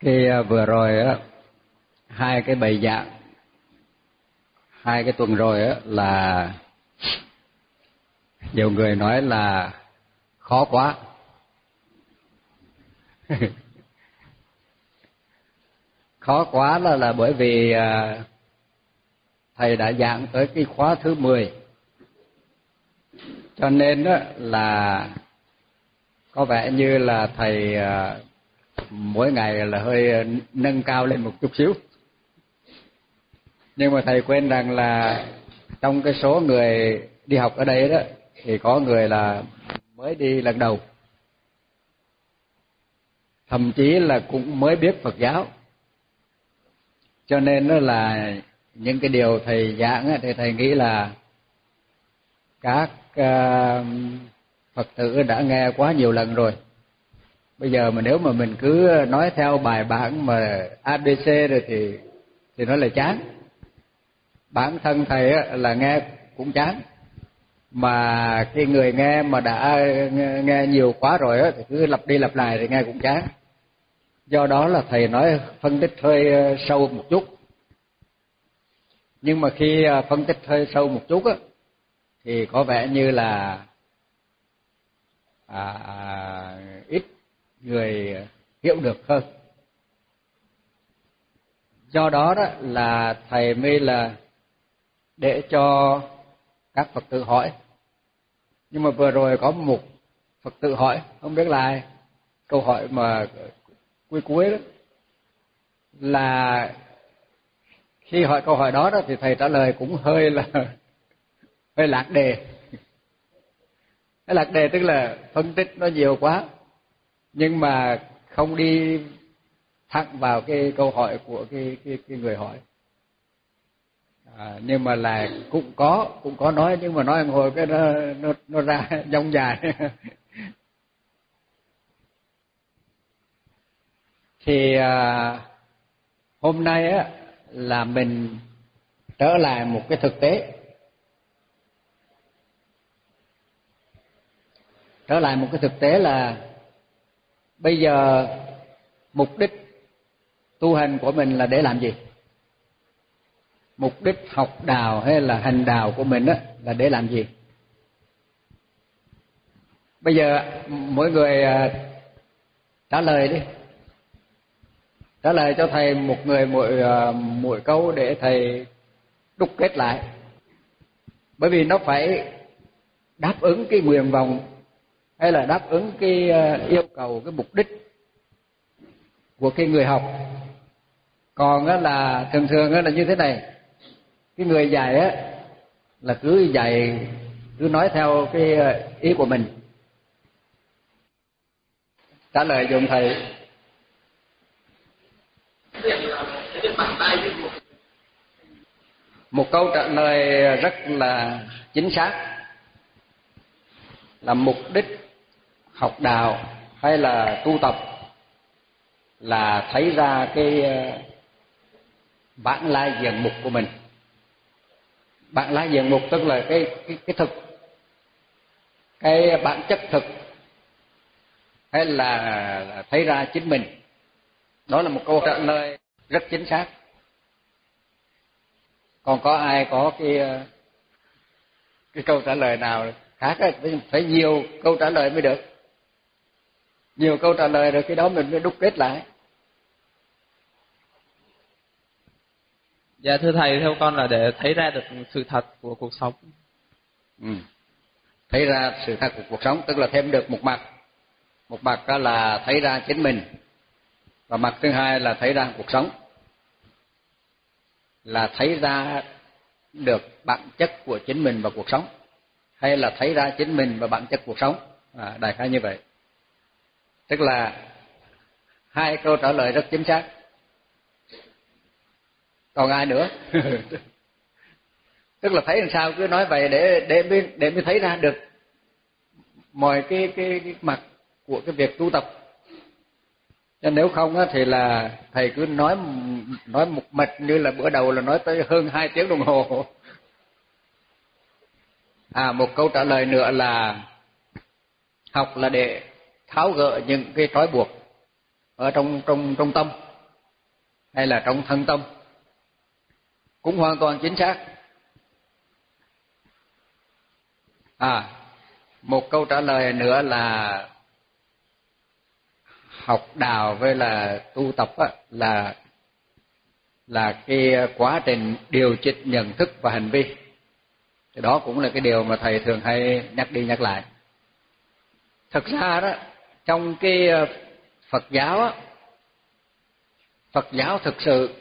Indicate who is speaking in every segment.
Speaker 1: cái à, vừa rồi á hai cái bài giảng hai cái tuần rồi á là nhiều người nói là khó quá. Khó quá là là bởi vì à, thầy đã giảng tới cái khóa thứ 10 cho nên đó là có vẻ như là thầy à, mỗi ngày là hơi ờ, nâng cao lên một chút xíu. Nhưng mà thầy quên rằng là trong cái số người đi học ở đây đó, thì có người là mới đi lần đầu. Thậm chí là cũng mới biết Phật giáo. Cho nên đó là những cái điều thầy giảng thì thầy nghĩ là các ờ, Phật tử đã nghe quá nhiều lần rồi bây giờ mà nếu mà mình cứ nói theo bài bản mà ABC rồi thì thì nó là chán. Bản thân thầy là nghe cũng chán. Mà cái người nghe mà đã nghe nhiều quá rồi á thì cứ lặp đi lặp lại thì nghe cũng chán. Do đó là thầy nói phân tích hơi ờ, sâu một chút. Nhưng mà khi ờ, phân tích hơi sâu một chút á thì có vẻ như là à, à, người hiểu được hơn. Do đó đó là thầy mới là để cho các phật tử hỏi. Nhưng mà vừa rồi có một phật tử hỏi, không biết là ai, câu hỏi mà cuối cuối đó là khi hỏi câu hỏi đó đó thì thầy trả lời cũng hơi là hơi lạc đề. Cái lạc đề tức là phân tích nó nhiều quá nhưng mà không đi thẳng vào cái câu hỏi của cái cái, cái người hỏi. À, nhưng mà là cũng có cũng có nói nhưng mà nói một hồi cái nó nó nó ra dông dài. Thì à, hôm nay á là mình trở lại một cái thực tế. Trở lại một cái thực tế là bây giờ mục đích tu hành của mình là để làm gì? Mục đích học đào hay là hành đào của mình đó là để làm gì? Bây giờ mỗi người à, trả lời đi. Trả lời cho thầy một người, mỗi à, mỗi câu để thầy đúc kết lại. Bởi vì nó phải đáp ứng cái nguyện vọng hay là đáp ứng cái ờ, yêu cầu, cái mục đích của cái người học. Còn á là, thường thường á là như thế này. Cái người dạy á là cứ dạy, cứ nói theo cái ờ, ý của mình. Trả lời dùng thầy. Một câu trả lời rất là chính xác. Là mục đích học đạo hay là tu tập là thấy ra cái ờ, bản lai diện mục của mình. Bản lai diện mục tức là cái cái cái thực cái bản chất thực hay là thấy ra chính mình. Đó là một câu trả lời rất chính xác. Còn có ai có cái ờ, cái câu trả lời nào khác ấy, phải nhiều câu trả lời mới được nhiều câu trả lời rồi cái đó mình mới đúc kết lại
Speaker 2: Dạ thưa thầy, theo con là để thấy ra được sự thật của cuộc sống.
Speaker 1: Ừ. Thấy ra sự thật của cuộc sống, tức là thêm được một mặt. Một mặt đó là thấy ra chính mình. Và mặt thứ hai là thấy ra cuộc sống. Là thấy ra được bản chất của chính mình và cuộc sống. Hay là thấy ra chính mình và bản chất cuộc sống. À, đại khái như vậy. Tức là hai câu trả lời rất chính xác. Còn ai nữa? Tức là thấy làm sao cứ nói vậy để để mới để mới thấy ra được mọi cái cái, cái mặt của cái việc tu tập. Nên nếu không á thì là thầy cứ nói nói một mạch như là bữa đầu là nói tới hơn hai tiếng đồng hồ. À một câu trả lời nữa là học là để tháo gỡ những cái trói buộc ở trong trong trong tâm hay là trong thân tâm cũng hoàn toàn chính xác. À một câu trả lời nữa là học đạo với là tu tập á, là là cái quá trình điều chỉnh nhận thức và hành vi. Thì đó cũng là cái điều mà thầy thường hay nhắc đi nhắc lại. Thực ra đó trong cái ờ, Phật giáo á, Phật giáo thực sự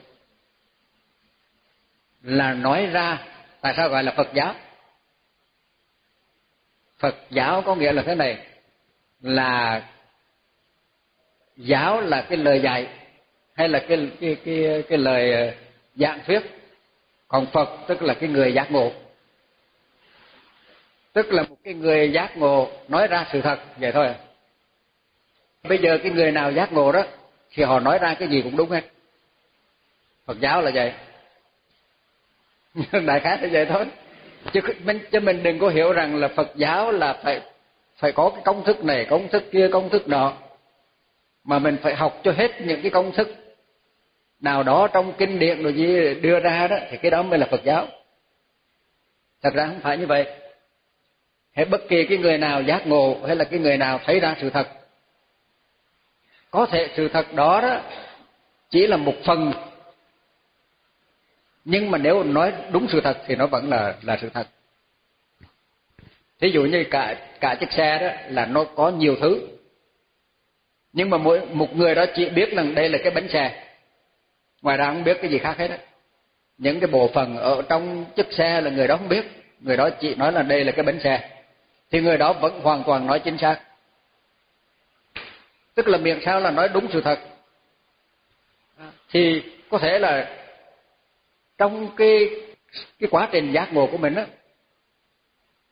Speaker 1: là nói ra, tại sao gọi là Phật giáo? Phật giáo có nghĩa là thế này, là giáo là cái lời dạy hay là cái cái cái cái lời ờ, giảng thuyết. Còn Phật tức là cái người giác ngộ. Tức là một cái người giác ngộ nói ra sự thật, vậy thôi à bây giờ cái người nào giác ngộ đó, thì họ nói ra cái gì cũng đúng hết. Phật giáo là vậy. Đại khái là vậy thôi. Chứ mình cho mình đừng có hiểu rằng là Phật giáo là phải phải có cái công thức này, công thức kia, công thức nọ. Mà mình phải học cho hết những cái công thức nào đó trong kinh điển rồi gì đưa ra đó, thì cái đó mới là Phật giáo. Thật ra không phải như vậy. Hay bất kỳ cái người nào giác ngộ, hay là cái người nào thấy ra sự thật có thể sự thật đó đó chỉ là một phần. Nhưng mà nếu nói đúng sự thật thì nó vẫn là là sự thật. Thí dụ như cả cả chiếc xe đó là nó có nhiều thứ. Nhưng mà mỗi, một người đó chỉ biết rằng đây là cái bánh xe. Ngoài ra không biết cái gì khác hết đó những cái bộ phận ở trong chiếc xe là người đó không biết. Người đó chỉ nói là đây là cái bánh xe. Thì người đó vẫn hoàn toàn nói chính xác tức là miệng sao là nói đúng sự thật. Thì có thể là trong cái cái quá trình giác ngộ của mình đó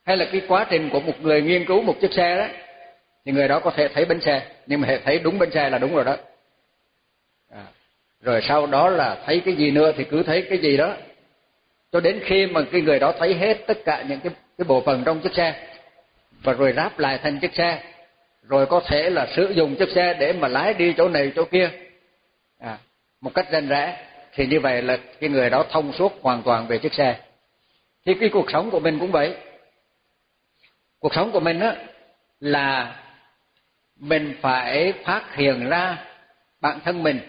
Speaker 1: hay là cái quá trình của một người nghiên cứu một chiếc xe đó thì người đó có thể thấy bánh xe. Nhưng mà thấy đúng bánh xe là đúng rồi đó. À, rồi sau đó là thấy cái gì nữa thì cứ thấy cái gì đó. Cho đến khi mà cái người đó thấy hết tất cả những cái cái bộ phận trong chiếc xe và rồi ráp lại thành chiếc xe rồi có thể là sử dụng chiếc xe để mà lái đi chỗ này chỗ kia. À, một cách rành rẽ thì như vậy là cái người đó thông suốt hoàn toàn về chiếc xe. Thì cái cuộc sống của mình cũng vậy. Cuộc sống của mình á là mình phải phát hiện ra bản thân mình.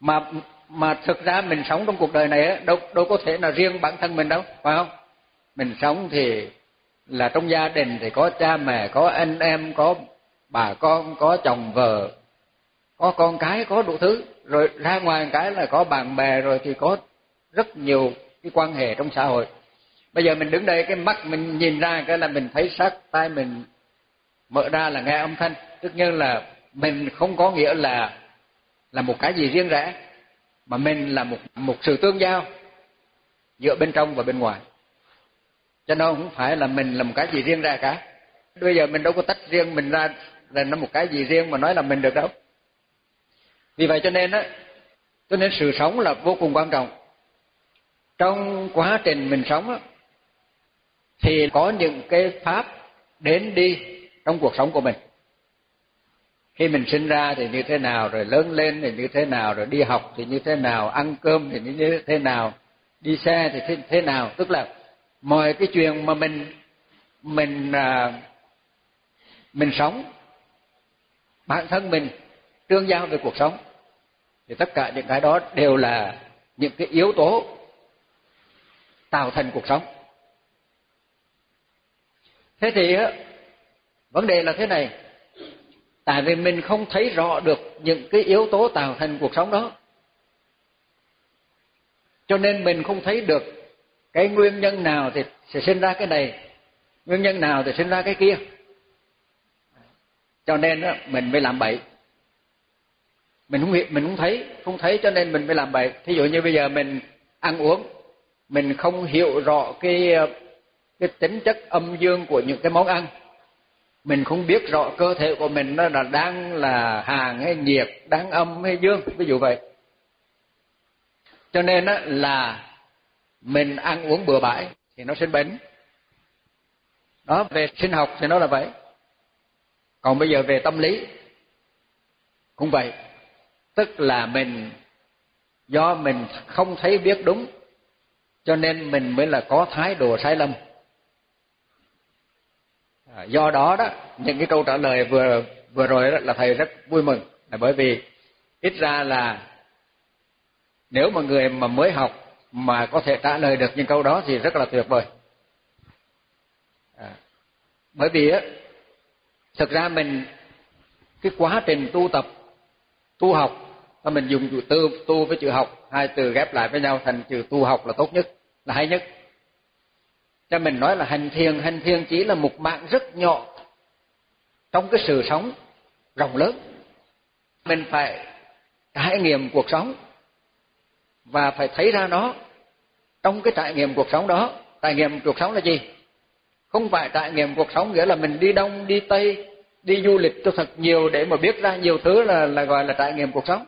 Speaker 1: Mà mà thực ra mình sống trong cuộc đời này á đâu đâu có thể là riêng bản thân mình đâu phải không? Mình sống thì là trong gia đình thì có cha mẹ, có anh em, có bà con, có chồng vợ, có con cái, có đủ thứ. Rồi ra ngoài cái là có bạn bè rồi thì có rất nhiều cái quan hệ trong xã hội. Bây giờ mình đứng đây, cái mắt mình nhìn ra cái là mình thấy sắc tai mình mở ra là nghe âm thanh. Tất nhiên là mình không có nghĩa là là một cái gì riêng rẽ, mà mình là một một sự tương giao giữa bên trong và bên ngoài cho nên không phải là mình là một cái gì riêng ra cả. Bây giờ mình đâu có tách riêng mình ra là nó một cái gì riêng mà nói là mình được đâu. Vì vậy cho nên á cho nên sự sống là vô cùng quan trọng. Trong quá trình mình sống á thì có những cái pháp đến đi trong cuộc sống của mình. Khi mình sinh ra thì như thế nào rồi lớn lên thì như thế nào rồi đi học thì như thế nào ăn cơm thì như thế nào đi xe thì thế, thế nào tức là mọi cái chuyện mà mình mình à, mình sống bản thân mình tương giao về cuộc sống thì tất cả những cái đó đều là những cái yếu tố tạo thành cuộc sống. Thế thì vấn đề là thế này. Tại vì mình không thấy rõ được những cái yếu tố tạo thành cuộc sống đó cho nên mình không thấy được cái nguyên nhân nào thì sẽ sinh ra cái này, nguyên nhân nào thì sinh ra cái kia. Cho nên đó mình mới làm bậy. Mình không hiểu, mình không thấy không thấy cho nên mình mới làm bậy. Thí dụ như bây giờ mình ăn uống, mình không hiểu rõ cái cái tính chất âm dương của những cái món ăn. Mình không biết rõ cơ thể của mình nó là đang là hàng hay nhiệt, đang âm hay dương, ví dụ vậy. Cho nên đó là mình ăn uống bừa bãi thì nó sinh bệnh đó, về sinh học thì nó là vậy. Còn bây giờ về tâm lý cũng vậy. Tức là mình, do mình không thấy biết đúng, cho nên mình mới là có thái độ sai lầm. À, do đó đó, những cái câu trả lời vừa vừa rồi đó là thầy rất vui mừng. Là bởi vì ít ra là nếu mà người mà mới học mà có thể trả lời được những câu đó thì rất là tuyệt vời. À, bởi vì á thực ra mình cái quá trình tu tập tu học và mình dùng chữ tu tu với chữ học hai từ ghép lại với nhau thành chữ tu học là tốt nhất là hay nhất. Cho mình nói là hành thiền hành thiền chỉ là một mạng rất nhỏ trong cái sự sống rộng lớn. Mình phải trải nghiệm cuộc sống và phải thấy ra nó trong cái trải nghiệm cuộc sống đó. Trải nghiệm cuộc sống là gì? Không phải trải nghiệm cuộc sống nghĩa là mình đi đông, đi tây, đi du lịch cho thật nhiều để mà biết ra nhiều thứ là là gọi là trải nghiệm cuộc sống.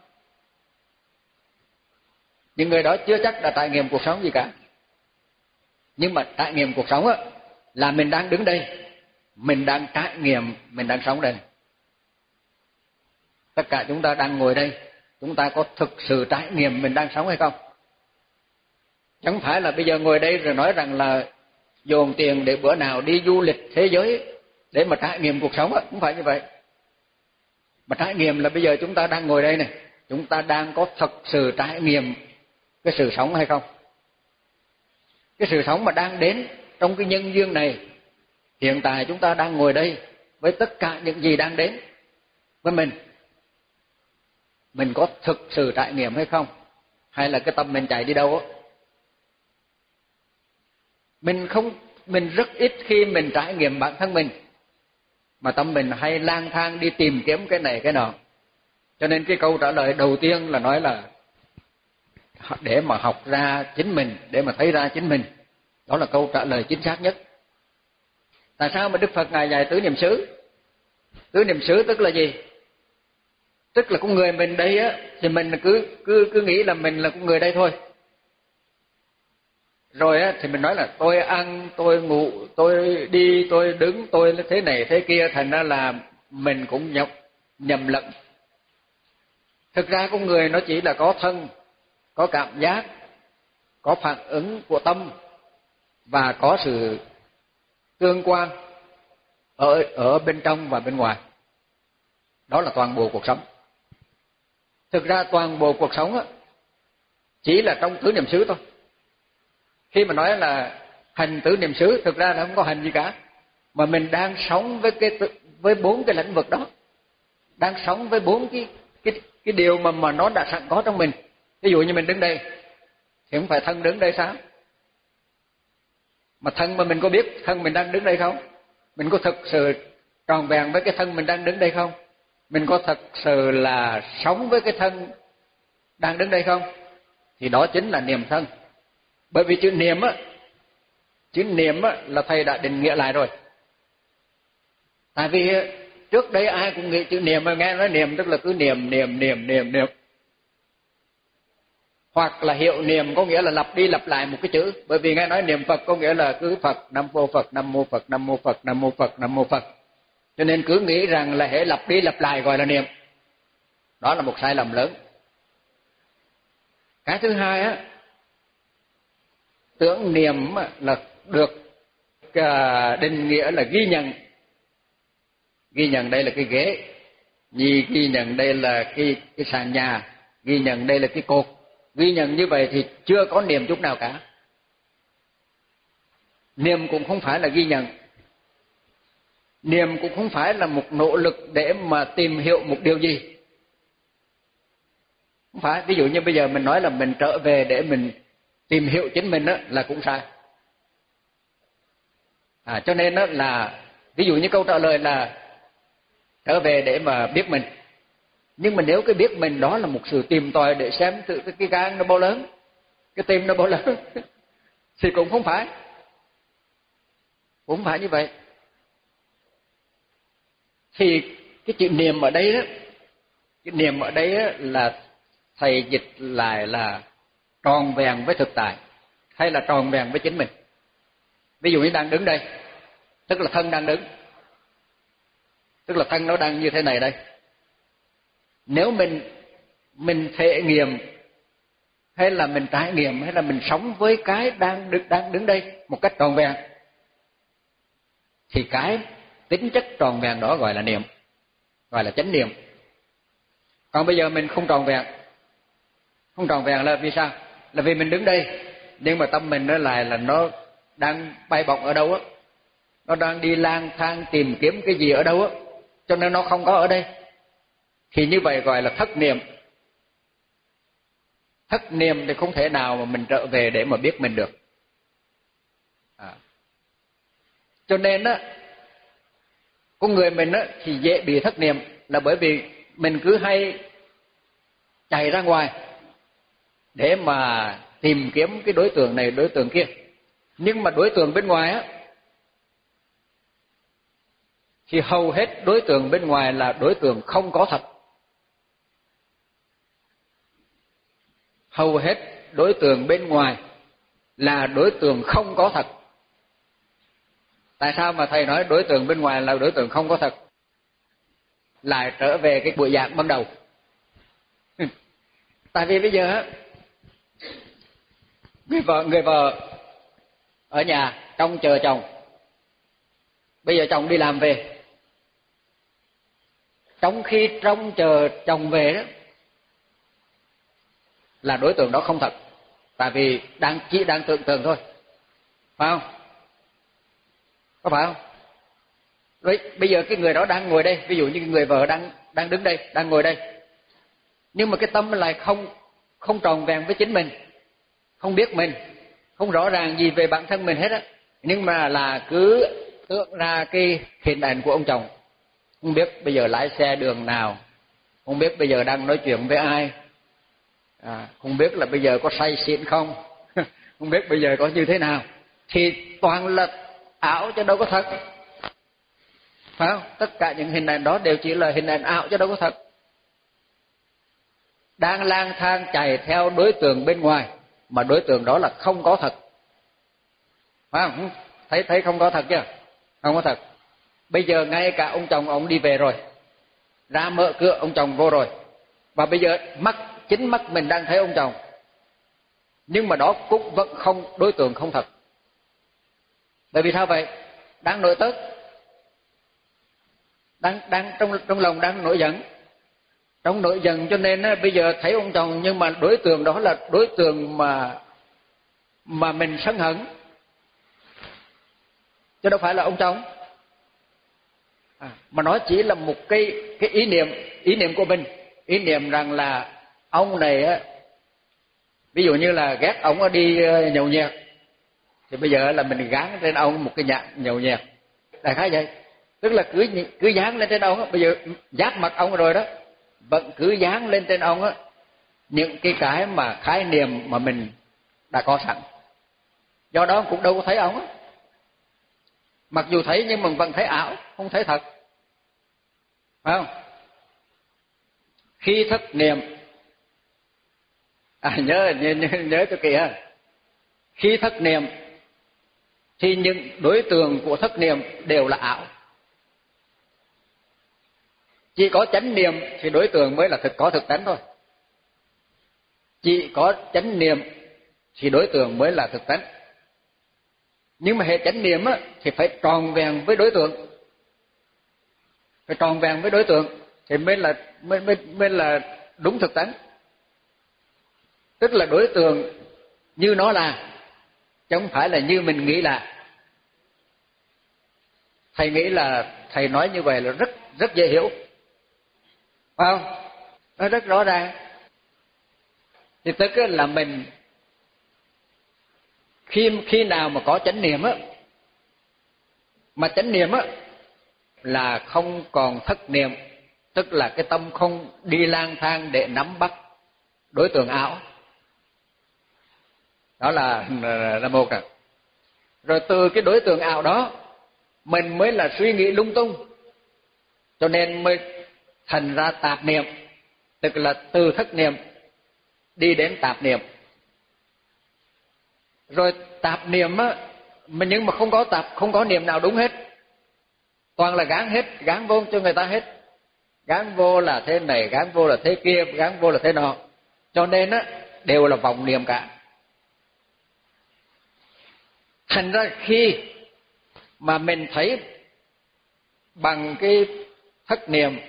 Speaker 1: Những người đó chưa chắc đã trải nghiệm cuộc sống gì cả. Nhưng mà trải nghiệm cuộc sống á, là mình đang đứng đây. Mình đang trải nghiệm, mình đang sống đây. Tất cả chúng ta đang ngồi đây chúng ta có thực sự trải nghiệm mình đang sống hay không? Chẳng phải là bây giờ ngồi đây rồi nói rằng là dồn tiền để bữa nào đi du lịch thế giới để mà trải nghiệm cuộc sống á, không phải như vậy. Mà trải nghiệm là bây giờ chúng ta đang ngồi đây này, chúng ta đang có thực sự trải nghiệm cái sự sống hay không? Cái sự sống mà đang đến trong cái nhân duyên này, hiện tại chúng ta đang ngồi đây với tất cả những gì đang đến với mình mình có thực sự trải nghiệm hay không? Hay là cái tâm mình chạy đi đâu á? Mình không, mình rất ít khi mình trải nghiệm bản thân mình. Mà tâm mình hay lang thang đi tìm kiếm cái này, cái nọ. Cho nên cái câu trả lời đầu tiên là nói là để mà học ra chính mình, để mà thấy ra chính mình. Đó là câu trả lời chính xác nhất. Tại sao mà đức phật ngài dạy tứ niệm xứ? Tứ niệm xứ tức là gì? Tức là con người mình đây á, thì mình cứ cứ cứ nghĩ là mình là con người đây thôi. Rồi á, thì mình nói là tôi ăn, tôi ngủ, tôi đi, tôi đứng, tôi thế này thế kia, thành ra là mình cũng nhầm nhầm lẫn. Thực ra con người nó chỉ là có thân, có cảm giác, có phản ứng của tâm và có sự tương quan ở ở bên trong và bên ngoài. Đó là toàn bộ cuộc sống thực ra toàn bộ cuộc sống á, chỉ là trong tứ niệm xứ thôi. Khi mà nói là hành tứ niệm xứ, thực ra là không có hành gì cả. Mà mình đang sống với cái với bốn cái lĩnh vực đó. Đang sống với bốn cái cái cái điều mà mà nó đã sẵn có trong mình. Ví dụ như mình đứng đây, thì không phải thân đứng đây sao? Mà thân mà mình có biết thân mình đang đứng đây không? Mình có thực sự tròn vẹn với cái thân mình đang đứng đây không? Mình có thật sự là sống với cái thân đang đứng đây không? Thì đó chính là niềm thân. Bởi vì chữ niệm á, chữ niệm á là thầy đã định nghĩa lại rồi. Tại vì trước đây ai cũng nghĩ chữ niệm, mà nghe nói niệm tức là cứ niệm niệm niệm niệm niệm. Hoặc là hiệu niệm có nghĩa là lặp đi lặp lại một cái chữ. Bởi vì nghe nói niệm phật có nghĩa là cứ phật, nam mô phật, nam mô phật, nam mô phật, nam mô phật, nam mô phật cho nên cứ nghĩ rằng là hệ lặp đi lặp lại gọi là niệm. Đó là một sai lầm lớn. Cái thứ hai á, tưởng niệm là được à, định nghĩa là ghi nhận. Ghi nhận đây là cái ghế. Nhì ghi nhận đây là cái cái sàn nhà. Ghi nhận đây là cái cột. Ghi nhận như vậy thì chưa có niềm chút nào cả. Niềm cũng không phải là ghi nhận niềm cũng không phải là một nỗ lực để mà tìm hiểu một điều gì. Không phải, ví dụ như bây giờ mình nói là mình trở về để mình tìm hiểu chính mình đó là cũng sai. À cho nên đó là, ví dụ như câu trả lời là trở về để mà biết mình. Nhưng mà nếu cái biết mình đó là một sự tìm tòi để xem tự cái gan nó bao lớn, cái tim nó bao lớn, thì cũng không phải. Cũng không phải như vậy thì cái chữ niệm ở đây đó, cái niệm ở đây đó là thầy dịch lại là tròn vẹn với thực tại, hay là tròn vẹn với chính mình. Ví dụ như đang đứng đây, tức là thân đang đứng, tức là thân nó đang như thế này đây. Nếu mình mình thể nghiệm, hay là mình trải nghiệm, hay là mình sống với cái đang đứng đang đứng đây một cách tròn vẹn, thì cái tính chất tròn vẹn đó gọi là niệm, gọi là chánh niệm. Còn bây giờ mình không tròn vẹn. Không tròn vẹn là vì sao? Là vì mình đứng đây. Nhưng mà tâm mình nó lại là nó đang bay bổng ở đâu á, nó đang đi lang thang tìm kiếm cái gì ở đâu á, cho nên nó không có ở đây. Thì như vậy gọi là thất niệm. Thất niệm thì không thể nào mà mình trở về để mà biết mình được. À. cho nên á con người mình á, thì dễ bị thất niệm. Là bởi vì mình cứ hay chạy ra ngoài để mà tìm kiếm cái đối tượng này, đối tượng kia. Nhưng mà đối tượng bên ngoài á, thì hầu hết đối tượng bên ngoài là đối tượng không có thật. Hầu hết đối tượng bên ngoài là đối tượng không có thật tại sao mà thầy nói đối tượng bên ngoài là đối tượng không có thật? Lại trở về cái buổi giảng ban đầu. Ừ. Tại vì bây giờ người vợ người vợ ở nhà trông chờ chồng. Bây giờ chồng đi làm về. Trong khi trông chờ chồng về đó, là đối tượng đó không thật. Tại vì đang, chỉ đang tưởng tượng thôi. Phải không? Có phải không? Vậy bây giờ cái người đó đang ngồi đây ví dụ như người vợ đang đang đứng đây đang ngồi đây. Nhưng mà cái tâm lại không không tròn vẹn với chính mình không biết mình không rõ ràng gì về bản thân mình hết á. Nhưng mà là cứ tượng ra cái hình ảnh của ông chồng. Không biết bây giờ lái xe đường nào không biết bây giờ đang nói chuyện với ai. À, không biết là bây giờ có say xịn không? Không biết bây giờ có như thế nào. Thì toàn là ảo chứ đâu có thật. Phải không? Tất cả những hình ảnh đó đều chỉ là hình ảnh ảo chứ đâu có thật. Đang lang thang chạy theo đối tượng bên ngoài mà đối tượng đó là không có thật. Phải không? Thấy thấy không có thật chưa? Không có thật. Bây giờ ngay cả ông chồng ông đi về rồi. Ra mở cửa, ông chồng vô rồi. Và bây giờ mắt, chính mắt mình đang thấy ông chồng. Nhưng mà đó cũng vẫn không, đối tượng không thật bởi vì sao vậy? Đang nội tức đang đang trong trong lòng đang nổi giận. Trong nổi giận cho nên á, bây giờ thấy ông chồng nhưng mà đối tượng đó là đối tượng mà mà mình sân hận. Chứ đâu phải là ông chồng. À, mà nó chỉ là một cái cái ý niệm ý niệm của mình. Ý niệm rằng là ông này á ví dụ như là ghét ông đi ờ, nhậu nhẹt thì bây giờ là mình gán trên ông một cái nhạc nhậu nhẹt. Đại khái vậy. Tức là cứ cứ dán lên trên ông á. Bây giờ giác mặt ông rồi đó. Vẫn cứ dán lên trên ông á. Những cái cái mà khái niệm mà mình đã có sẵn. Do đó cũng đâu có thấy ông á. Mặc dù thấy nhưng mà vẫn thấy ảo không thấy thật. Phải không? Khi thất niệm. À nhớ nhớ nhớ, nhớ cho kỹ ha. Khi thất niệm thì những đối tượng của thất niệm đều là ảo. Chỉ có chánh niệm thì đối tượng mới là thực có thực tánh thôi. Chỉ có chánh niệm thì đối tượng mới là thực tánh. Nhưng mà hệ chánh niệm á, thì phải tròn vẹn với đối tượng. Phải tròn vẹn với đối tượng thì mới là mới mới, mới là đúng thực tánh. Tức là đối tượng như nó là chứ không phải là như mình nghĩ là thầy nghĩ là thầy nói như vậy là rất rất dễ hiểu. Phải không? Nó rất rõ ràng. Thì tức là mình khi khi nào mà có chánh niệm á, mà chánh niệm á là không còn thất niệm, tức là cái tâm không đi lang thang để nắm bắt đối tượng ảo. Đó là là một à rồi từ cái đối tượng ảo đó mình mới là suy nghĩ lung tung. Cho nên mới thành ra tạp niệm, tức là từ thất niệm đi đến tạp niệm. Rồi tạp niệm á, mà nhưng mà không có tạp, không có niệm nào đúng hết. Toàn là gán hết, gán vô cho người ta hết. Gán vô là thế này, gán vô là thế kia, gán vô là thế nọ. Cho nên á, đều là vọng niệm cả. Thành ra khi mà mình thấy bằng cái thất niệm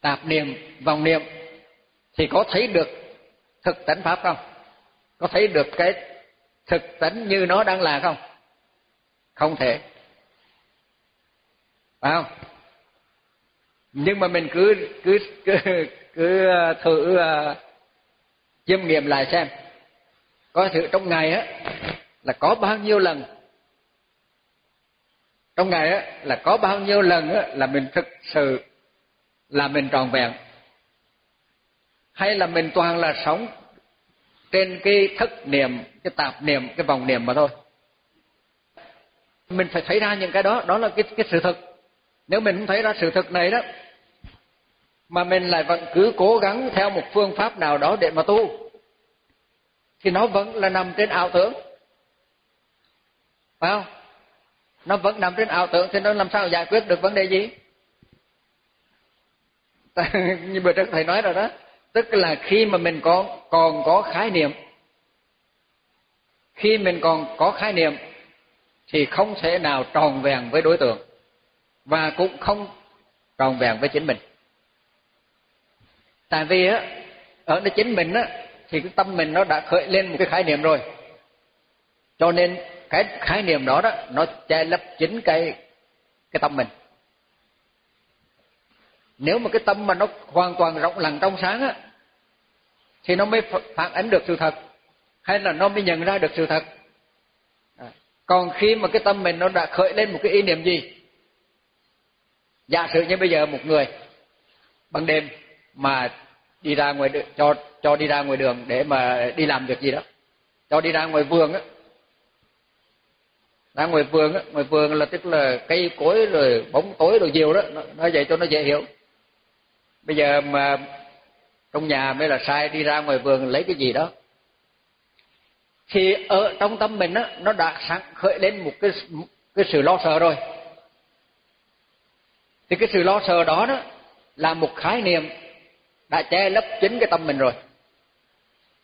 Speaker 1: tạp niệm vọng niệm thì có thấy được thực tánh pháp không? Có thấy được cái thực tánh như nó đang là không? Không thể. Phải không? Nhưng mà mình cứ cứ cứ cứ thử uh, chiêm nghiệm lại xem. Có thử trong ngày á là có bao nhiêu lần trong ngày á, là có bao nhiêu lần á, là mình thực sự là mình tròn vẹn? Hay là mình toàn là sống trên cái thất niệm, cái tạp niệm, cái vòng niệm mà thôi? Mình phải thấy ra những cái đó đó là cái cái sự thực. Nếu mình không thấy ra sự thực này đó, mà mình lại vẫn cứ cố gắng theo một phương pháp nào đó để mà tu, thì nó vẫn là nằm trên ảo tưởng. Phải không? Nó vẫn nằm trên ảo tưởng, thì nó làm sao giải quyết được vấn đề gì? Như bữa trước thầy nói rồi đó. Tức là khi mà mình còn còn có khái niệm, khi mình còn có khái niệm, thì không thể nào tròn vẹn với đối tượng, và cũng không tròn vẹn với chính mình. Tại vì á, ở nơi chính mình á, thì cái tâm mình nó đã khởi lên một cái khái niệm rồi. Cho nên cái khái niệm đó đó nó che lấp chính cái cái tâm mình. Nếu mà cái tâm mà nó hoàn toàn rộng lặng trong sáng á thì nó mới phản ánh được sự thật hay là nó mới nhận ra được sự thật. À, còn khi mà cái tâm mình nó đã khởi lên một cái ý niệm gì? Giả sử như bây giờ một người ban đêm mà đi ra ngoài đường, cho cho đi ra ngoài đường để mà đi làm việc gì đó cho đi ra ngoài vườn á ra ngoài vườn á ngoài vườn là tức là cây cối rồi bóng tối rồi nhiều đó nó, nó vậy cho nó dễ hiểu. Bây giờ mà trong nhà mới là sai đi ra ngoài vườn lấy cái gì đó. Thì ở trong tâm mình á nó đã sẵn khởi lên một cái cái sự lo sợ rồi. Thì cái sự lo sợ đó đó là một khái niệm đã che lấp chính cái tâm mình rồi.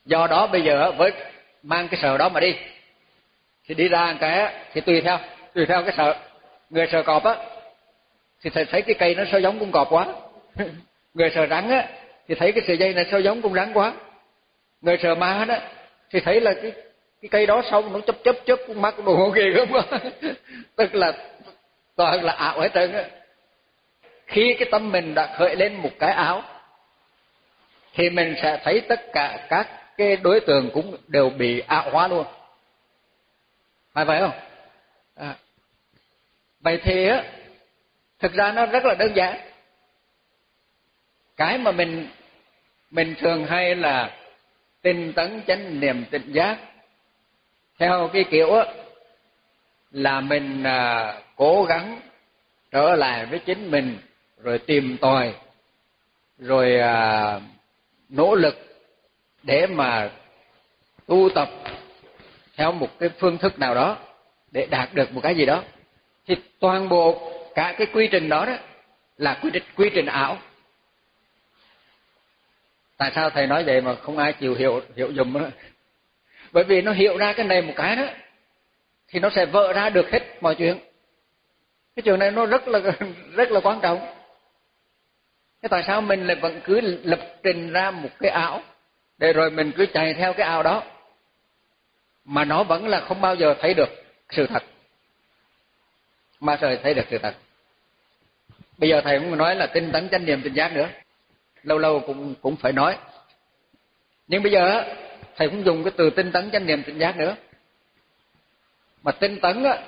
Speaker 1: Do đó bây giờ với mang cái sợ đó mà đi thì đi ra cái thì tùy theo tùy theo cái sợ. Người sợ cọp á thì thấy, thấy cái cây nó sao giống con cọp quá. Người sợ rắn á thì thấy cái sợi dây này sao giống con rắn quá. Người sợ ma đó thì thấy là cái cái cây đó xong nó chớp chớp chớp con mắt đồ ghê gớm quá. Tức là toàn là ảo hết trơn á. Khi cái tâm mình đã khởi lên một cái áo thì mình sẽ thấy tất cả các cái đối tượng cũng đều bị ảo hóa luôn phải vậy không à. vậy thì á thực ra nó rất là đơn giản cái mà mình mình thường hay là tinh tấn chánh niệm tỉnh giác theo cái kiểu á là mình à, cố gắng trở lại với chính mình rồi tìm tòi rồi à, nỗ lực để mà tu tập theo một cái phương thức nào đó để đạt được một cái gì đó. Thì toàn bộ cả cái quy trình đó đó là quy trình quy trình ảo. Tại sao thầy nói vậy mà không ai chịu hiểu hiểu dùm đó bởi vì nó hiểu ra cái này một cái đó, thì nó sẽ vỡ ra được hết mọi chuyện. Cái chuyện này nó rất là rất là quan trọng. Thế tại sao mình lại vẫn cứ lập trình ra một cái ảo? Để rồi mình cứ chạy theo cái ảo đó mà nó vẫn là không bao giờ thấy được sự thật. Mà trời thấy được sự thật? Bây giờ thầy cũng nói là tinh tấn chánh niệm tinh giác nữa. Lâu lâu cũng cũng phải nói. Nhưng bây giờ thầy cũng dùng cái từ tinh tấn chánh niệm tinh giác nữa. Mà tinh tấn á,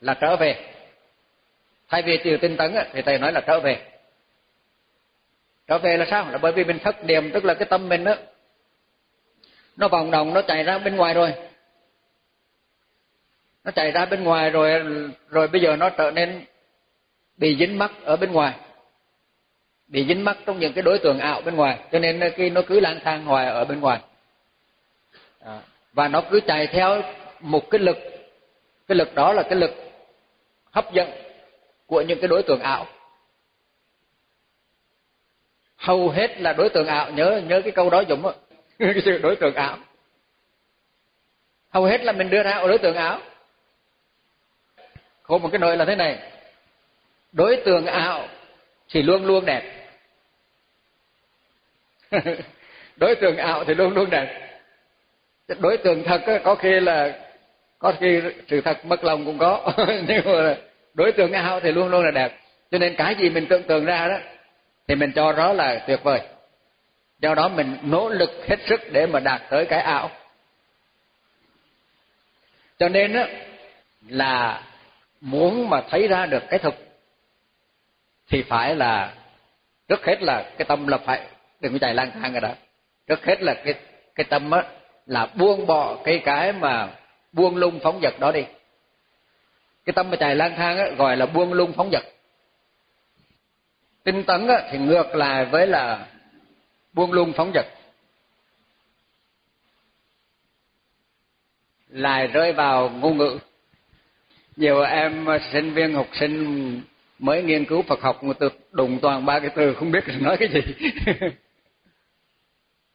Speaker 1: là trở về. Thay vì từ tinh tấn á, thì thầy nói là trở về. Trở về là sao? Là bởi vì mình thất niệm tức là cái tâm mình á nó vòng đồng nó chạy ra bên ngoài rồi nó chạy ra bên ngoài rồi rồi bây giờ nó trở nên bị dính mắc ở bên ngoài. Bị dính mắc trong những cái đối tượng ảo bên ngoài. Cho nên khi nó cứ lang thang hoài ở bên ngoài. À, và nó cứ chạy theo một cái lực cái lực đó là cái lực hấp dẫn của những cái đối tượng ảo. Hầu hết là đối tượng ảo nhớ nhớ cái câu đó dũng cái sự đối tượng ảo. Hầu hết là mình đưa ra đối tượng ảo có một cái nội là thế này. Đối tượng ảo thì luôn luôn đẹp. Đối tượng ảo thì luôn luôn đẹp. Đối tượng thật có khi là, có khi sự thật mất lòng cũng có. Nhưng mà đối tượng ảo thì luôn luôn là đẹp. Cho nên cái gì mình tưởng tượng ra đó, thì mình cho đó là tuyệt vời. Do đó mình nỗ lực hết sức để mà đạt tới cái ảo. Cho nên đó là muốn mà thấy ra được cái thực, thì phải là, trước hết là cái tâm là phải, đừng có chạy lang thang rồi đó. Trước hết là cái cái tâm á, là buông bỏ cái cái mà buông lung phóng vật đó đi. Cái tâm mà chạy lang thang á, gọi là buông lung phóng vật. Tinh tấn á, thì ngược lại với là buông lung phóng vật. Lại rơi vào ngôn ngữ nhiều em ờ, sinh viên học sinh mới nghiên cứu Phật học mà tôi đụng toàn ba cái từ không biết nói cái gì.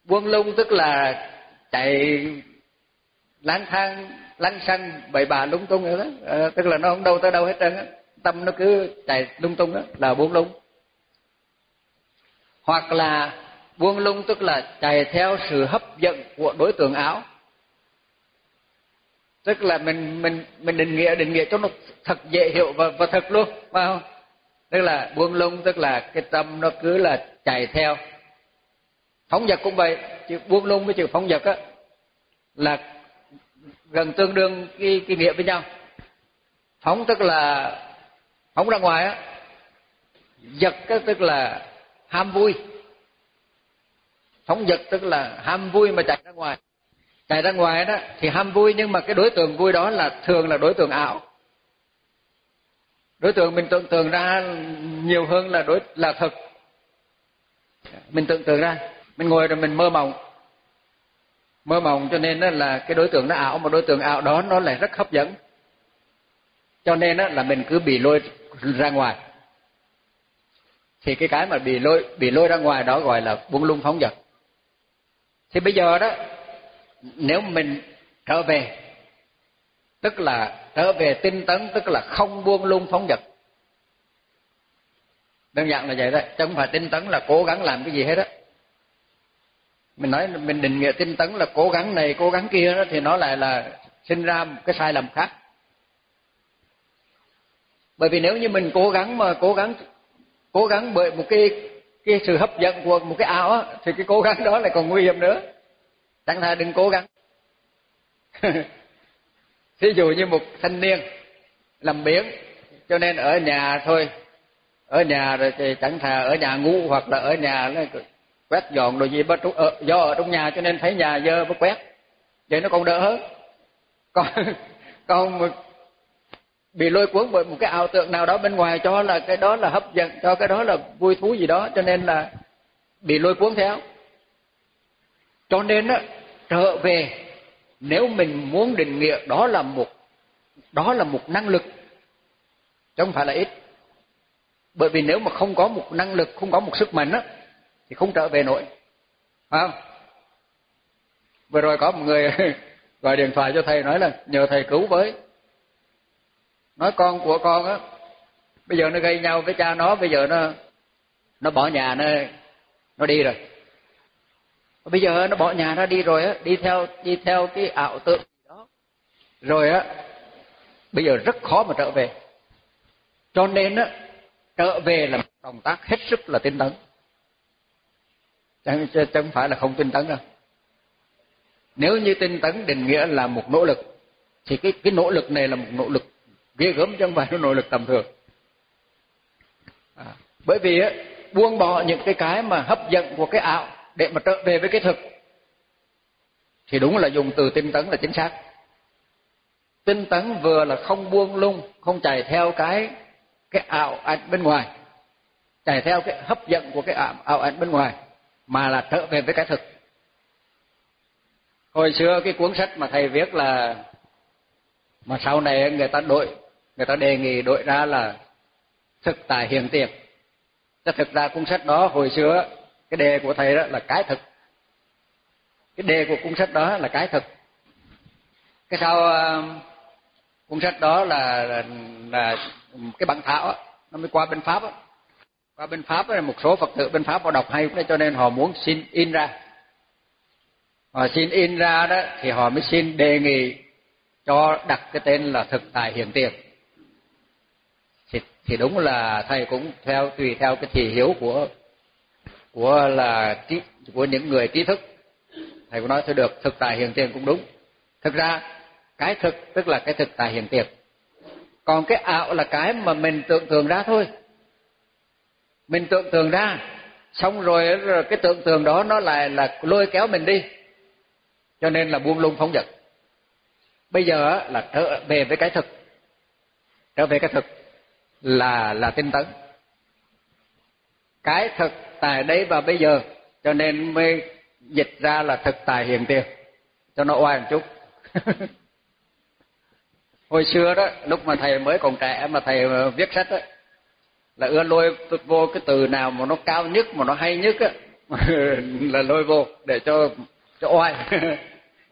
Speaker 1: Buông lung tức là chạy lang thang lăng xăng bậy bạ lung tung nữa, đó. À, tức là nó không đâu tới đâu hết trơn á. Tâm nó cứ chạy lung tung đó là buông lung. Hoặc là buông lung tức là chạy theo sự hấp dẫn của đối tượng áo tức là mình mình mình định nghĩa định nghĩa cho nó thật dễ hiểu và và thật luôn, phải không? Tức là buông lung, tức là cái tâm nó cứ là chạy theo. Phóng dật cũng vậy, chữ buông lung với chữ phóng dật á, là gần tương đương cái cái nghĩa với nhau. Phóng tức là phóng ra ngoài á giật tức là ham vui. Phóng dật tức là ham vui mà chạy ra ngoài chạy ra ngoài đó, thì ham vui, nhưng mà cái đối tượng vui đó là thường là đối tượng ảo. Đối tượng mình tưởng tượng ra nhiều hơn là đối, là thực mình tưởng tượng ra, mình ngồi rồi mình mơ mộng. Mơ mộng cho nên là cái đối tượng nó ảo, mà đối tượng ảo đó nó lại rất hấp dẫn. Cho nên là mình cứ bị lôi ra ngoài. Thì cái cái mà bị lôi bị lôi ra ngoài đó gọi là buông lung phóng dật. Thì bây giờ đó nếu mình trở về, tức là trở về tinh tấn, tức là không buông lung phóng dật đơn giản là vậy đó chứ không phải tinh tấn là cố gắng làm cái gì hết á. Mình nói mình định nghĩa tinh tấn là cố gắng này, cố gắng kia đó, thì nó lại là sinh ra một cái sai lầm khác. Bởi vì nếu như mình cố gắng mà cố gắng cố gắng bởi một cái cái sự hấp dẫn của một cái ảo á, thì cái cố gắng đó lại còn nguy hiểm nữa chẳng thà đừng cố gắng. Thí dụ như một thanh niên làm biếng cho nên ở nhà thôi. Ở nhà rồi thì chẳng thà ở nhà ngủ hoặc là ở nhà nó quét dọn đồ gì bất ở, ờ, do ở trong nhà cho nên thấy nhà dơ mới quét. Vậy nó còn đỡ hơn. Còn còn bị lôi cuốn bởi một cái ảo tượng nào đó bên ngoài cho là cái đó là hấp dẫn cho cái đó là vui thú gì đó cho nên là bị lôi cuốn theo cho nên á, trở về, nếu mình muốn định nghĩa đó là một, đó là một năng lực, chứ không phải là ít. Bởi vì nếu mà không có một năng lực, không có một sức mạnh á, thì không trở về nổi. Phải không? Vừa rồi có một người gọi điện thoại cho thầy nói là nhờ thầy cứu với. Nói, con của con á, bây giờ nó gây nhau với cha nó, bây giờ nó nó bỏ nhà, nó nó đi rồi bây giờ nó bỏ nhà ra đi rồi á đi theo đi theo cái ảo tượng đó. Rồi á bây giờ rất khó mà trở về. Cho nên á trở về là một động tác hết sức là tinh tấn. Chẳng, chứ không phải là không tinh tấn đâu. Nếu như tinh tấn định nghĩa là một nỗ lực thì cái cái nỗ lực này là một nỗ lực ghê gớm chứ không phải là nỗ lực tầm thường. À, bởi vì á buông bỏ những cái cái mà hấp dẫn của cái ảo để mà trở về với cái thực thì đúng là dùng từ tinh tấn là chính xác. Tinh tấn vừa là không buông lung không chạy theo cái cái ảo ảnh bên ngoài chạy theo cái hấp dẫn của cái ảo, ảo ảnh bên ngoài mà là trở về với cái thực. Hồi xưa cái cuốn sách mà thầy viết là mà sau này người ta đổi người ta đề nghị đổi ra là thực tại hiện tiền. Chứ thực ra cuốn sách đó hồi xưa cái đề của thầy đó là cái thực. Cái đề của cuốn sách đó là cái thực. Cái sau ờ, cuốn sách đó là là, là cái bản thảo đó, nó mới qua bên pháp đó. qua bên pháp là một số phật tử bên pháp họ đọc hay cho nên họ muốn xin in ra. Họ xin in ra đó thì họ mới xin đề nghị cho đặt cái tên là thực tại hiện tiền. Thì, thì đúng là thầy cũng theo tùy theo cái thị hiếu của của là trí, của những người trí thức. Thầy cũng nói thôi được thực tại hiện tiền cũng đúng. Thực ra cái thực tức là cái thực tại hiện tiền. Còn cái ảo là cái mà mình tưởng tượng ra thôi. Mình tưởng tượng ra xong rồi, rồi cái tưởng tượng đó nó lại là lôi kéo mình đi. Cho nên là buông lung phóng dật. Bây giờ là trở về với cái thực. Trở về cái thực là là tinh tấn. Cái thực tại đây và bây giờ cho nên mới dịch ra là thực tại hiện tiền cho nó oai một chút. Hồi xưa đó lúc mà thầy mới còn trẻ mà thầy ờ, viết sách đó là ưa lôi vô cái từ nào mà nó cao nhất mà nó hay nhất á là lôi vô để cho cho oai.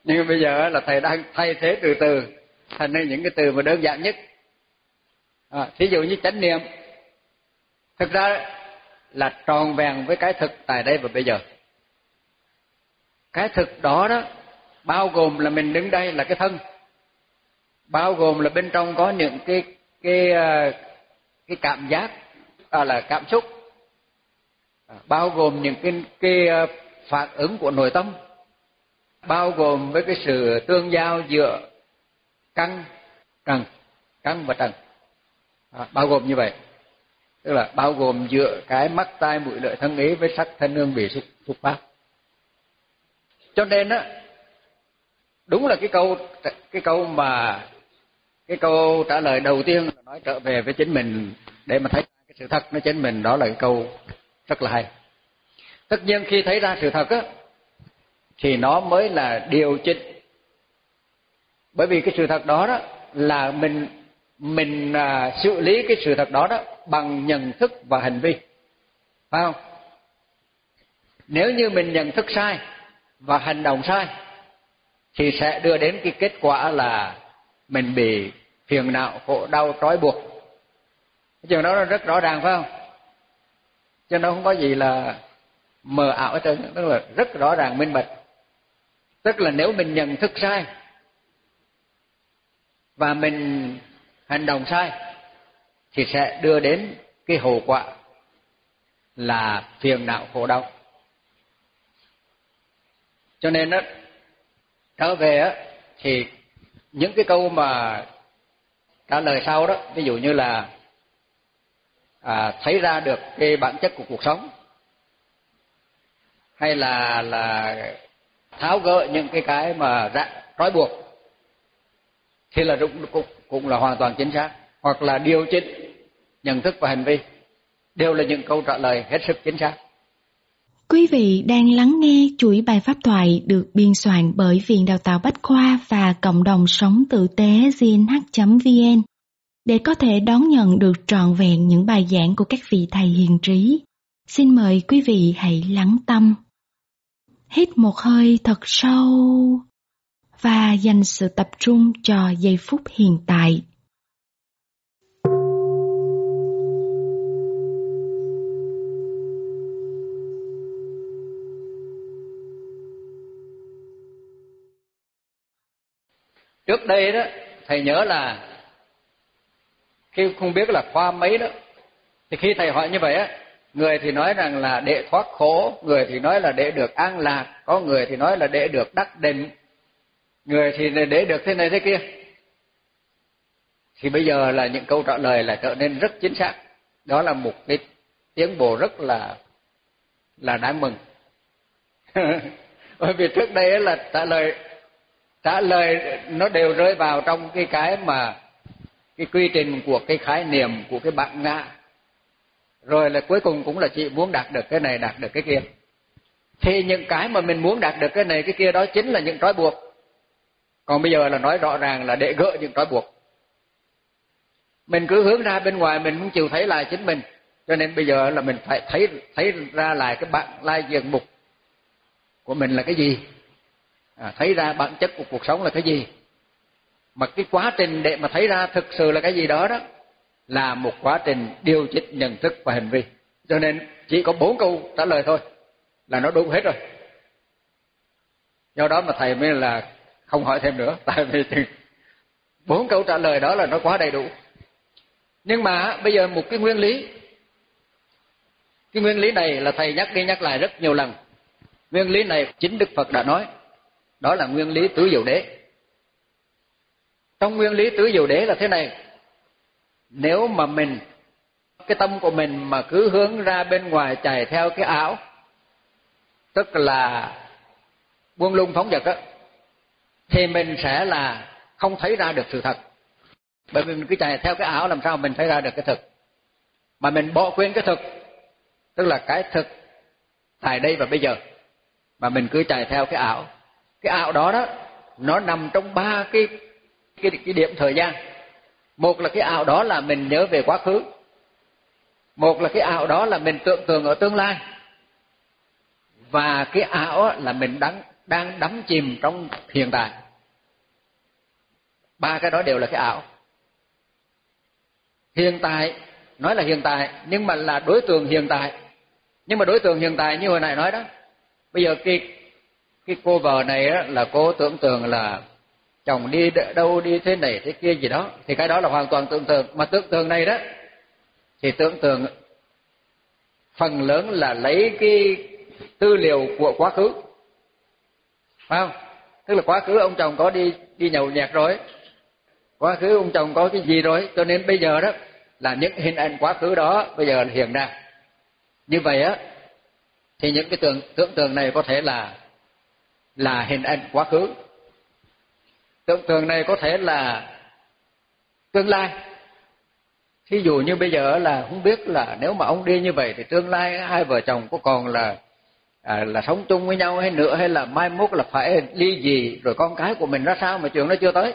Speaker 1: Nhưng bây giờ là thầy đang thay thế từ từ thành nên những cái từ mà đơn giản nhất. À, thí dụ như chánh niệm. Thực ra là tròn vẹn với cái thực tại đây và bây giờ. Cái thực đó đó bao gồm là mình đứng đây là cái thân. Bao gồm là bên trong có những cái cái à, cái cảm giác à, là cảm xúc. À, bao gồm những cái cái à, phản ứng của nội tâm. Bao gồm với cái sự tương giao giữa căn trần căn và trần. À, bao gồm như vậy tức là bao gồm giữa cái mắt, tai, mũi, lưỡi, thân ý với sắc, thân, hương vị xúc xúc pháp. Cho nên á, đúng là cái câu cái câu mà, cái câu trả lời đầu tiên là nói trở về với chính mình để mà thấy cái sự thật nó chính mình, đó là cái câu rất là hay. Tất nhiên khi thấy ra sự thật á, thì nó mới là điều chỉnh. Bởi vì cái sự thật đó đó là mình mình à, xử lý cái sự thật đó đó bằng nhận thức và hành vi. Phải không? Nếu như mình nhận thức sai và hành động sai thì sẽ đưa đến cái kết quả là mình bị phiền não khổ đau trói buộc. Cái chuyện đó rất rõ ràng phải không? Cho nó không có gì là mờ ảo hết trơn tức là rất rõ ràng minh bạch. Tức là nếu mình nhận thức sai và mình hành động sai thì sẽ đưa đến cái hậu quả là phiền não khổ đau. Cho nên đó trở về á thì những cái câu mà trả lời sau đó ví dụ như là à, thấy ra được cái bản chất của cuộc sống hay là là tháo gỡ những cái cái mà rạn trói buộc thì là cũng, cũng cũng là hoàn toàn chính xác, hoặc là điều chỉnh nhận thức và hành vi, đều là những câu trả lời hết sức chính xác
Speaker 3: Quý vị đang lắng nghe chuỗi bài pháp thoại được biên soạn bởi Viện Đào tạo Bách Khoa và Cộng đồng Sống Tử tế gnh.vn để có thể đón nhận được trọn vẹn những bài giảng của các vị thầy hiền trí. Xin mời quý vị hãy lắng tâm. Hít một hơi thật sâu và dành sự tập trung cho giây phút hiện tại.
Speaker 1: trước đây đó, thầy nhớ là khi không biết là khoa mấy đó, thì khi thầy hỏi như vậy á, người thì nói rằng là để thoát khổ, người thì nói là để được an lạc, có người thì nói là để được đắc định người thì để được thế này thế kia. Thì bây giờ là những câu trả lời là trở nên rất chính xác. Đó là một cái tiến bộ rất là là đáng mừng. Bởi vì trước đây là trả lời trả lời nó đều rơi vào trong cái cái mà cái quy trình của cái khái niệm của cái bạn ngã rồi là cuối cùng cũng là chị muốn đạt được cái này, đạt được cái kia. Thì những cái mà mình muốn đạt được cái này, cái kia đó chính là những trói buộc còn bây giờ là nói rõ ràng là để gỡ những trói buộc. Mình cứ hướng ra bên ngoài mình không chịu thấy lại chính mình. Cho nên bây giờ là mình phải thấy thấy ra lại cái bạn lai diện mục của mình là cái gì? À, thấy ra bản chất của cuộc sống là cái gì? Mà cái quá trình để mà thấy ra thực sự là cái gì đó đó là một quá trình điều chỉnh nhận thức và hành vi. Cho nên chỉ có bốn câu trả lời thôi là nó đúng hết rồi. Do đó mà thầy mới là không hỏi thêm nữa, tại vì bốn câu trả lời đó là nó quá đầy đủ. Nhưng mà bây giờ một cái nguyên lý, cái nguyên lý này là thầy nhắc đi nhắc lại rất nhiều lần. Nguyên lý này chính đức phật đã nói, đó là nguyên lý tứ diệu đế. Trong nguyên lý tứ diệu đế là thế này, nếu mà mình, cái tâm của mình mà cứ hướng ra bên ngoài chạy theo cái ảo tức là buông lung phóng dật á thì mình sẽ là không thấy ra được sự thật. Bởi vì mình cứ chạy theo cái ảo, làm sao mình thấy ra được cái thực? Mà mình bỏ quên cái thực, tức là cái thực tại đây và bây giờ. Mà mình cứ chạy theo cái ảo. Cái ảo đó đó, nó nằm trong ba cái cái cái điểm thời gian. Một là cái ảo đó là mình nhớ về quá khứ. Một là cái ảo đó là mình tưởng tượng ở tương lai. Và cái ảo là mình đang đang đắm chìm trong hiện tại ba cái đó đều là cái ảo. Hiện tại nói là hiện tại nhưng mà là đối tượng hiện tại. Nhưng mà đối tượng hiện tại như hồi nãy nói đó bây giờ cái cái cô vợ này á, là cô tưởng tượng là chồng đi đâu đi thế này thế kia gì đó thì cái đó là hoàn toàn tưởng tượng. Mà tưởng tượng này đó thì tưởng tượng phần lớn là lấy cái tư liệu của quá khứ. Phải không? Tức là quá khứ ông chồng có đi đi nhậu nhẹt rồi quá khứ ông chồng có cái gì rồi? Cho nên bây giờ đó là những hình ảnh quá khứ đó bây giờ hiện ra. Như vậy á thì những cái tưởng tưởng tượng này có thể là là hình ảnh quá khứ. Tưởng tượng này có thể là tương lai. Thí dụ như bây giờ là không biết là nếu mà ông đi như vậy thì tương lai hai vợ chồng có còn là à, là sống chung với nhau hay nữa hay là mai mốt là phải ly gì rồi con cái của mình ra sao mà chuyện nó chưa tới?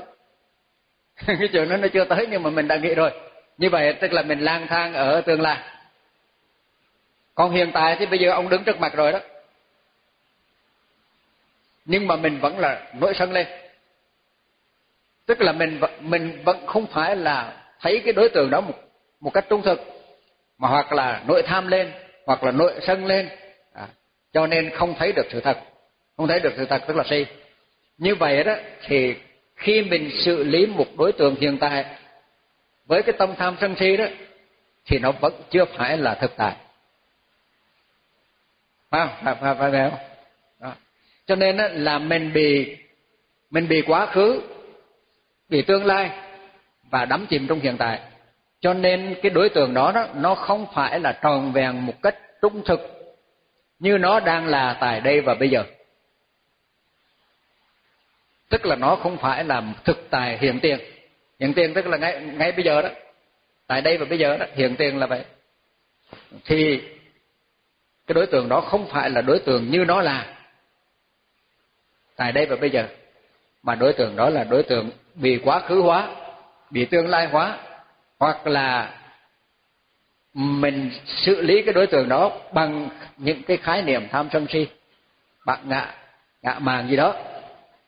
Speaker 1: cái chuyện đó nó chưa tới nhưng mà mình đã nghĩ rồi. Như vậy tức là mình lang thang ở tương lai. Còn hiện tại thì bây giờ ông đứng trước mặt rồi đó. Nhưng mà mình vẫn là nổi sân lên. Tức là mình mình vẫn không phải là thấy cái đối tượng đó một một cách trung thực mà hoặc là nội tham lên hoặc là nội sân lên. À, cho nên không thấy được sự thật. Không thấy được sự thật tức là si. Như vậy đó thì khi mình xử lý một đối tượng hiện tại với cái tâm tham sân si đó thì nó vẫn chưa phải là thực tại. Phải không? Phải phải, phải, phải không? Đó. cho nên đó, là mình bị mình bị quá khứ bị tương lai và đắm chìm trong hiện tại. Cho nên cái đối tượng đó đó nó không phải là tròn vẹn một cách trung thực như nó đang là tại đây và bây giờ tức là nó không phải là thực tại hiện tiền. Hiện tiền tức là ngay ngay bây giờ đó. Tại đây và bây giờ đó, hiện tiền là vậy. Thì cái đối tượng đó không phải là đối tượng như nó là. Tại đây và bây giờ. Mà đối tượng đó là đối tượng bị quá khứ hóa, bị tương lai hóa, hoặc là mình xử lý cái đối tượng đó bằng những cái khái niệm tham sân si bạn ngạ ngạ màng gì đó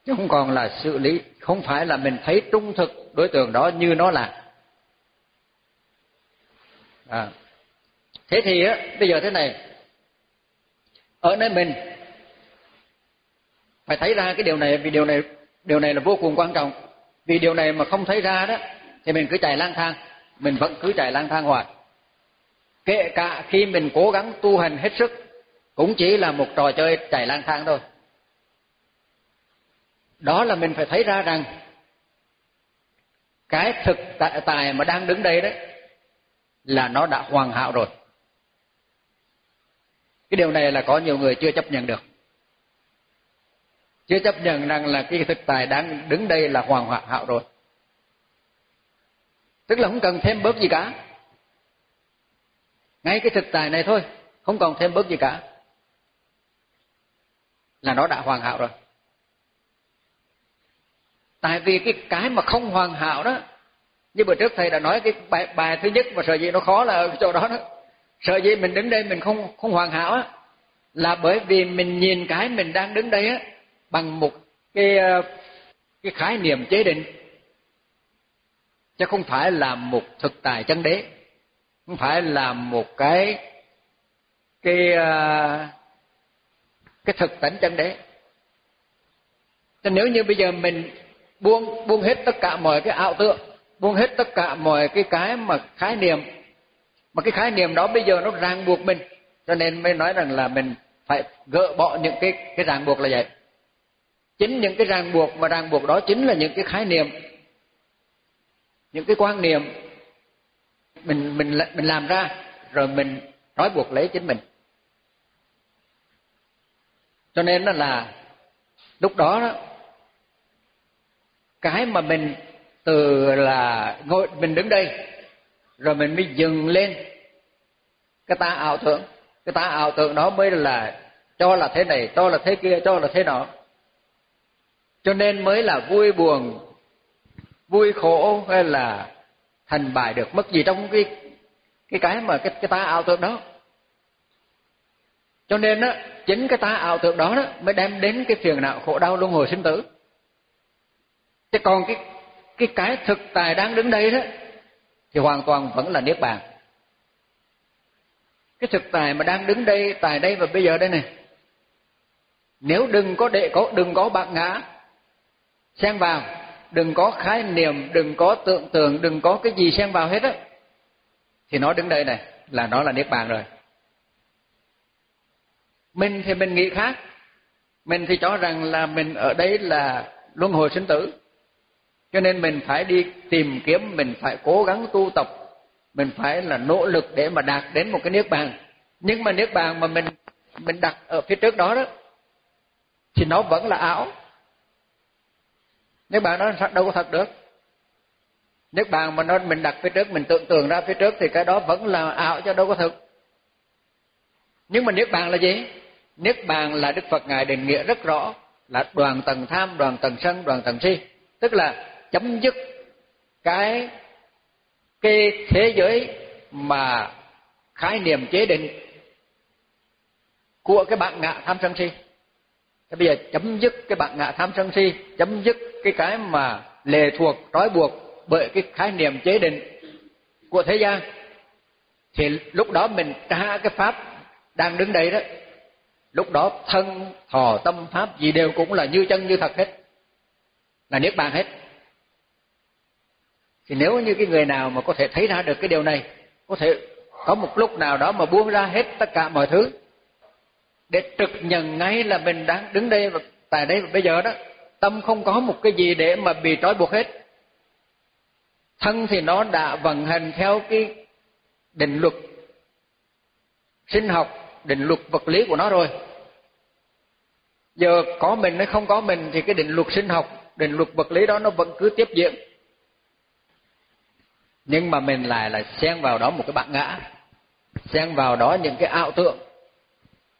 Speaker 1: chứ không còn là xử lý, không phải là mình thấy trung thực đối tượng đó như nó là. À. thế thì á, bây giờ thế này. Ở nơi mình, phải thấy ra cái điều này, vì điều này điều này là vô cùng quan trọng. Vì điều này mà không thấy ra đó, thì mình cứ chạy lang thang, mình vẫn cứ chạy lang thang hoài. Kể cả khi mình cố gắng tu hành hết sức, cũng chỉ là một trò chơi chạy lang thang thôi đó là mình phải thấy ra rằng cái thực tại tài mà đang đứng đây đấy là nó đã hoàn hảo rồi. Cái điều này là có nhiều người chưa chấp nhận được. Chưa chấp nhận rằng là cái thực tài đang đứng đây là hoàn hảo rồi. Tức là không cần thêm bớt gì cả. Ngay cái thực tài này thôi, không còn thêm bớt gì cả. Là nó đã hoàn hảo rồi tại vì cái cái mà không hoàn hảo đó như bữa trước thầy đã nói cái bài, bài thứ nhất mà sợ gì nó khó là ở chỗ đó đó. Sợ gì mình đứng đây mình không không hoàn hảo á. Là bởi vì mình nhìn cái mình đang đứng đây á bằng một cái ờ, cái khái niệm chế định. Chứ không phải là một thực tại chân đế. Không phải là một cái cái ờ, cái thực tánh chân đế. Cho nếu như bây giờ mình buông buông hết tất cả mọi cái ảo tượng buông hết tất cả mọi cái cái mà khái niệm. Mà cái khái niệm đó bây giờ nó ràng buộc mình cho nên mới nói rằng là mình phải gỡ bỏ những cái cái ràng buộc là vậy. Chính những cái ràng buộc mà ràng buộc đó chính là những cái khái niệm những cái quan niệm mình mình mình làm ra rồi mình trói buộc lấy chính mình. Cho nên là lúc đó, đó cái mà mình từ là ngồi mình đứng đây rồi mình mới dừng lên. Cái ta ảo tưởng cái ta ảo tưởng đó mới là cho là thế này cho là thế kia cho là thế nọ. Cho nên mới là vui buồn vui khổ hay là thành bại được mất gì trong cái cái cái mà cái cái ta ảo tưởng đó. Cho nên á chính cái ta ảo tưởng đó, đó mới đem đến cái phiền não khổ đau luân hồi sinh tử chứ còn cái cái cái thực tài đang đứng đây đó, thì hoàn toàn vẫn là niết bàn. Cái thực tài mà đang đứng đây tài đây và bây giờ đây này, nếu đừng có đệ có đừng có bạc ngã, xen vào, đừng có khái niệm, đừng có tượng tượng, đừng có cái gì xen vào hết á, thì nó đứng đây này là nó là niết bàn rồi. Mình thì mình nghĩ khác. Mình thì cho rằng là mình ở đây là luân hồi sinh tử cho nên mình phải đi tìm kiếm, mình phải cố gắng tu tập. Mình phải là nỗ lực để mà đạt đến một cái niết bàn. Nhưng mà niết bàn mà mình mình đặt ở phía trước đó đó, thì nó vẫn là ảo. Niết bàn nó đâu có thật được. Niết bàn mà nó mình đặt phía trước, mình tưởng tượng ra phía trước thì cái đó vẫn là ảo cho đâu có thực nhưng mà niết bàn là gì? Niết bàn là đức phật ngài định nghĩa rất rõ là đoàn tầng tham, đoàn tầng sân, đoàn tầng si. Tức là chấm dứt cái cái thế giới mà khái niệm chế định của cái bạn ngạ tham sân si. Thế bây giờ chấm dứt cái bạn ngạ tham sân si, chấm dứt cái cái mà lệ thuộc, trói buộc bởi cái khái niệm chế định của thế gian, thì lúc đó mình tra cái pháp đang đứng đây đó, lúc đó thân, thọ, tâm, pháp gì đều cũng là như chân, như thật hết, là niết bàn hết thì nếu như cái người nào mà có thể thấy ra được cái điều này, có thể có một lúc nào đó mà buông ra hết tất cả mọi thứ để trực nhận ngay là mình đang đứng đây và tại đây và bây giờ đó, tâm không có một cái gì để mà bị trói buộc hết. Thân thì nó đã vận hành theo cái định luật sinh học, định luật vật lý của nó rồi. Giờ có mình hay không có mình thì cái định luật sinh học, định luật vật lý đó nó vẫn cứ tiếp diễn nhưng mà mình lại là xen vào đó một cái bạn ngã, xen vào đó những cái ảo tượng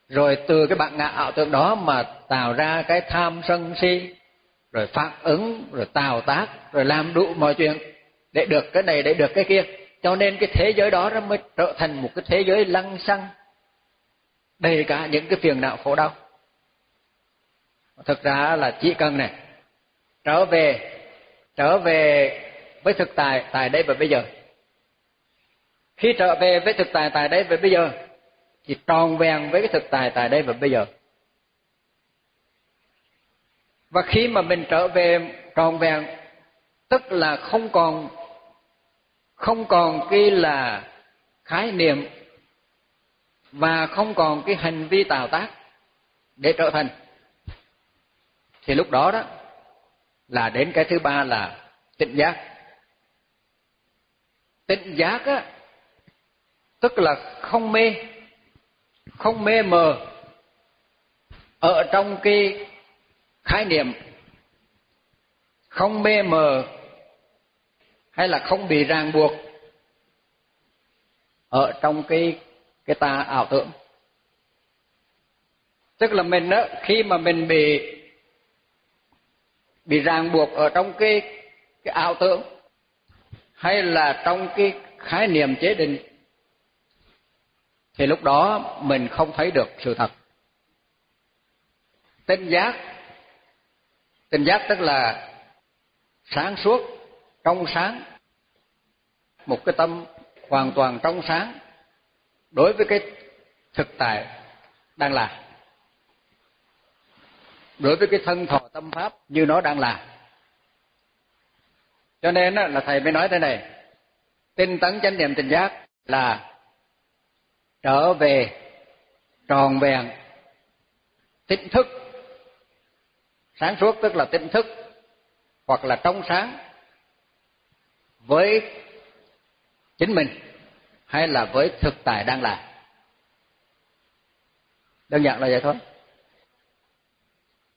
Speaker 1: rồi từ cái bạn ngã ảo tượng đó mà tạo ra cái tham sân si, rồi phản ứng, rồi tạo tác, rồi làm đủ mọi chuyện để được cái này, để được cái kia. Cho nên cái thế giới đó nó mới trở thành một cái thế giới lăng xăng, đầy cả những cái phiền não khổ đau. Thực ra là chỉ cần này, trở về trở về với thực tại tại đây và bây giờ. Khi trở về với thực tại tại đây và bây giờ thì tròn vẹn với cái thực tại tại đây và bây giờ. Và khi mà mình trở về tròn vẹn, tức là không còn không còn cái là khái niệm và không còn cái hành vi tạo tác để trở thành, thì lúc đó đó là đến cái thứ ba là tỉnh giác tịnh giác á, tức là không mê không mê mờ. Ở trong cái khái niệm không mê mờ hay là không bị ràng buộc ở trong cái cái ta ảo tưởng. Tức là mình đó khi mà mình bị bị ràng buộc ở trong cái cái ảo tưởng hay là trong cái khái niệm chế định, thì lúc đó mình không thấy được sự thật. Tinh giác tinh giác tức là sáng suốt, trong sáng, một cái tâm hoàn toàn trong sáng, đối với cái thực tại đang là. Đối với cái thân thọ tâm pháp như nó đang là cho nên là thầy mới nói thế này. Tinh tấn chánh niệm tinh giác là trở về, tròn vẹn, tỉnh thức. Sáng suốt tức là tỉnh thức hoặc là trong sáng với chính mình hay là với thực tại đang là đơn giản là vậy thôi.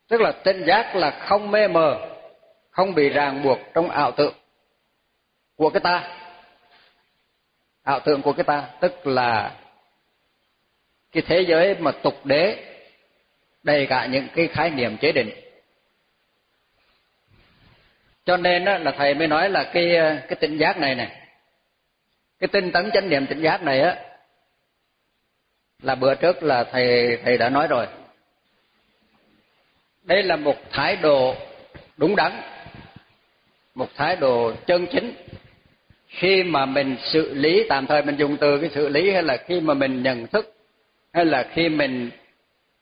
Speaker 1: Tức là tinh giác là không mê mờ không bị ràng buộc trong ảo tượng của cái ta. Ảo tượng của cái ta tức là cái thế giới mà tục đế đầy cả những cái khái niệm chế định. Cho nên là thầy mới nói là cái cái tỉnh giác này này cái tinh tấn chánh niệm tỉnh giác này á, là bữa trước là thầy thầy đã nói rồi. Đây là một thái độ đúng đắn một thái độ chân chính. Khi mà mình xử lý tạm thời mình dùng từ cái xử lý hay là khi mà mình nhận thức hay là khi mình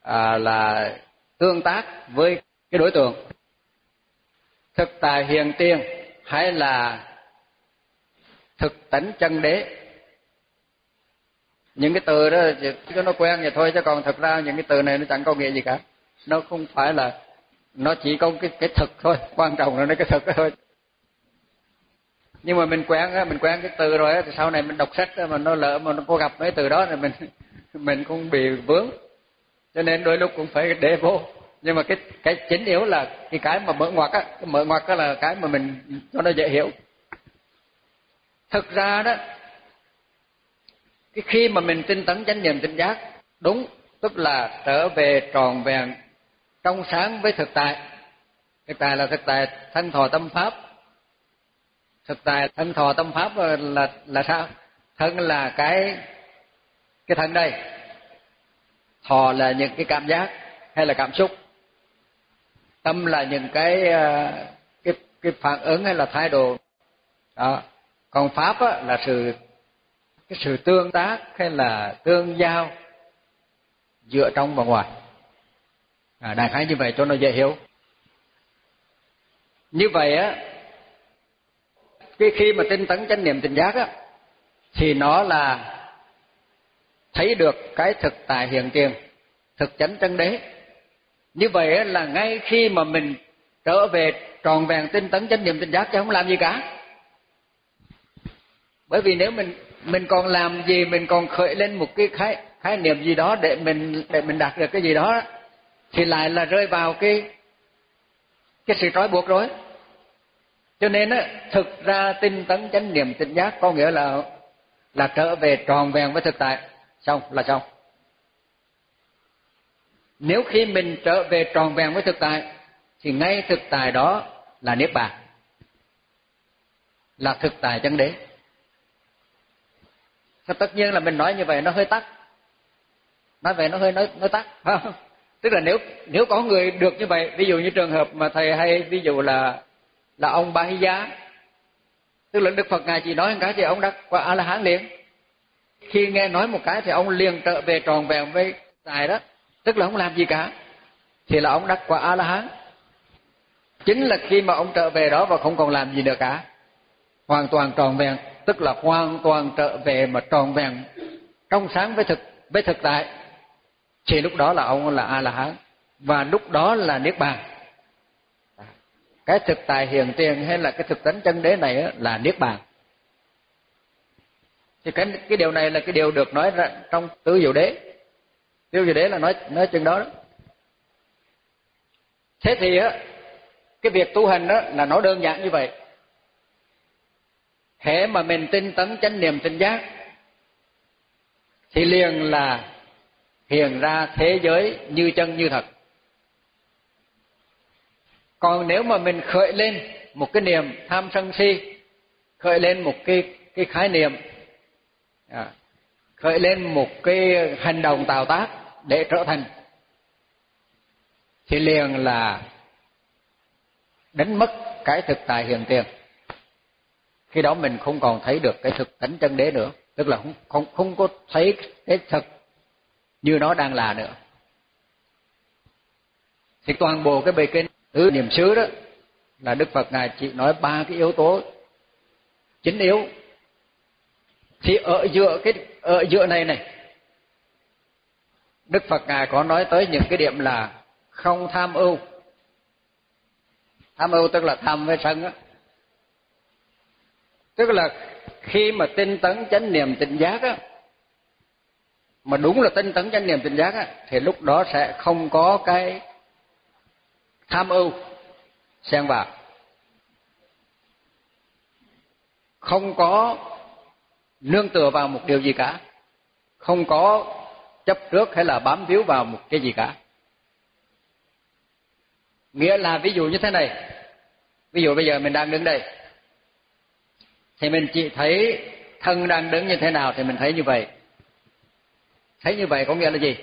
Speaker 1: à, là tương tác với cái đối tượng. Thực tài hiền tiên hay là thực tánh chân đế. Những cái từ đó chỉ nó quen vậy thôi chứ còn thật ra những cái từ này nó chẳng có nghĩa gì cả. Nó không phải là nó chỉ có cái cái thực thôi quan trọng là nó cái thực thôi nhưng mà mình quen á, mình quen cái từ rồi á, thì sau này mình đọc sách mà nó lỡ mà nó có gặp mấy từ đó thì mình mình cũng bị vướng. Cho nên đôi lúc cũng phải để vô. Nhưng mà cái cái chính yếu là cái cái mà mở ngoặt á, cái mở ngoặt đó là cái mà mình, cho nó dễ hiểu. Thực ra đó, cái khi mà mình tinh tấn chánh niệm tinh giác, đúng, tức là trở về tròn vẹn trong sáng với thực tại. Thực tại là thực tại thân thọ tâm pháp thực tại thân thọ tâm pháp là là sao? Thân là cái cái thân đây. Thọ là những cái cảm giác hay là cảm xúc. Tâm là những cái ờ, cái cái phản ứng hay là thái độ. Đó. Còn pháp á, là sự cái sự tương tác hay là tương giao giữa trong và ngoài. À, đại khái như vậy cho nó dễ hiểu. Như vậy á cái khi mà tinh tấn chánh niệm tỉnh giác á, thì nó là thấy được cái thực tại hiện tiền, thực chánh chân đế. Như vậy là ngay khi mà mình trở về tròn vẹn tinh tấn chánh niệm tinh giác chứ không làm gì cả. Bởi vì nếu mình mình còn làm gì, mình còn khởi lên một cái khái khái niệm gì đó để mình để mình đạt được cái gì đó thì lại là rơi vào cái cái sự trói buộc rồi cho nên á, thực ra tinh tấn chánh niệm tinh giác có nghĩa là là trở về tròn vẹn với thực tại. Xong, là xong. Nếu khi mình trở về tròn vẹn với thực tại, thì ngay thực tại đó là niết bàn. Là thực tại chân đế. Tất nhiên là mình nói như vậy nó hơi tắt nói vậy nó hơi nói nói tắt không? Tức là nếu nếu có người được như vậy, ví dụ như trường hợp mà thầy hay ví dụ là là ông ba hy giá. Tức là đức phật ngài chỉ nói một cái thì ông đã qua a la hán liền. Khi nghe nói một cái thì ông liền trở về tròn vẹn với tài đó. Tức là không làm gì cả? Thì là ông đã qua a la hán chính là khi mà ông trở về đó và không còn làm gì nữa cả. Hoàn toàn tròn vẹn. Tức là hoàn toàn trở về mà tròn vẹn. Trong sáng với thực với thực tại. Thì lúc đó là ông là a la hán và lúc đó là niết bàn cái thực tại hiện tiền hay là cái thực tánh chân đế này là niết bàn. Thì cái cái điều này là cái điều được nói ra trong tứ diệu đế. Tứ diệu đế là nói nói chừng đó, đó. Thế thì á cái việc tu hành đó là nó đơn giản như vậy. Hễ mà mình tin tấn chánh niệm tinh giác thì liền là hiện ra thế giới như chân như thật còn nếu mà mình khởi lên một cái niềm tham sân si khởi lên một cái cái khái niệm à, khởi lên một cái hành động tạo tác để trở thành thì liền là đánh mất cái thực tại hiện tiền. Khi đó mình không còn thấy được cái thực tánh chân đế nữa tức là không không không có thấy cái thực như nó đang là nữa. Thì toàn bộ cái bài kinh tứ niệm xứ đó là Đức Phật ngài chỉ nói ba cái yếu tố, chính yếu. Thì ở giữa cái, ở giữa này này, Đức Phật ngài có nói tới những cái điểm là không tham ưu. Tham ưu tức là tham với sân á. Tức là khi mà tinh tấn chánh niệm tỉnh giác á, mà đúng là tinh tấn chánh niệm tỉnh giác á, thì lúc đó sẽ không có cái tham ưu. Xen vào. Không có nương tựa vào một điều gì cả. Không có chấp trước hay là bám víu vào một cái gì cả. Nghĩa là ví dụ như thế này. Ví dụ bây giờ mình đang đứng đây. Thì mình chỉ thấy thân đang đứng như thế nào thì mình thấy như vậy. Thấy như vậy có nghĩa là gì?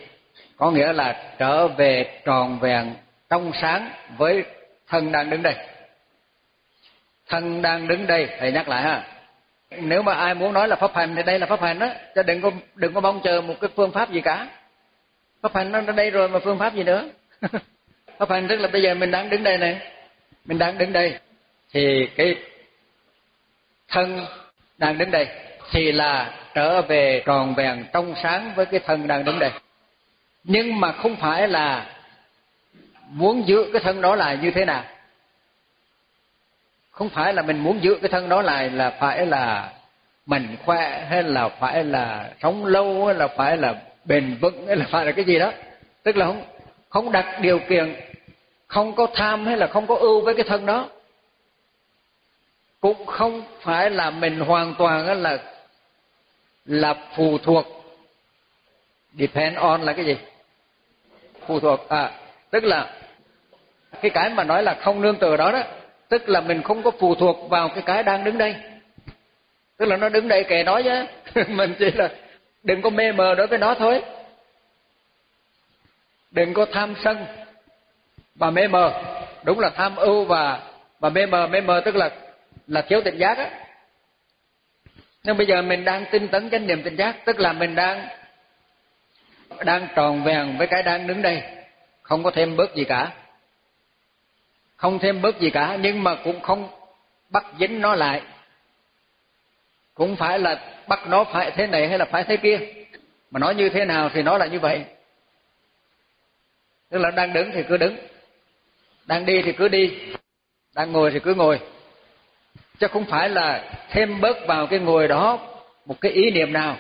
Speaker 1: Có nghĩa là trở về tròn vẹn trong sáng với thân đang đứng đây. Thân đang đứng đây, thầy nhắc lại ha. Nếu mà ai muốn nói là pháp hành thì đây là pháp hành đó cho đừng có đừng có mong chờ một cái phương pháp gì cả. Pháp hành nó ở đây rồi mà phương pháp gì nữa? Pháp hành tức là bây giờ mình đang đứng đây này, mình đang đứng đây, thì cái thân đang đứng đây thì là trở về tròn vẹn trong sáng với cái thân đang đứng đây. Nhưng mà không phải là muốn giữ cái thân đó lại như thế nào? Không phải là mình muốn giữ cái thân đó lại là phải là mạnh khỏe, hay là phải là sống lâu, hay là phải là bền vững, hay là phải là cái gì đó. Tức là không không đặt điều kiện, không có tham hay là không có ưu với cái thân đó. Cũng không phải là mình hoàn toàn là là phụ thuộc. Depend on là cái gì? Phụ thuộc à tức là, cái cái mà nói là không nương tựa đó đó, tức là mình không có phụ thuộc vào cái cái đang đứng đây. Tức là nó đứng đây kệ nói chứ mình chỉ là đừng có mê mờ đối với nó thôi. Đừng có tham sân và mê mờ. Đúng là tham ưu và và mê mờ mê mờ tức là là thiếu tỉnh giác á. Nhưng bây giờ mình đang tinh tấn chánh niệm tỉnh giác, tức là mình đang đang tròn vẹn với cái đang đứng đây không có thêm bớt gì cả. Không thêm bớt gì cả, nhưng mà cũng không bắt dính nó lại. Cũng phải là bắt nó phải thế này hay là phải thế kia. Mà nói như thế nào thì nó là như vậy. Tức là đang đứng thì cứ đứng. Đang đi thì cứ đi. Đang ngồi thì cứ ngồi. Chứ không phải là thêm bớt vào cái ngồi đó một cái ý niệm nào.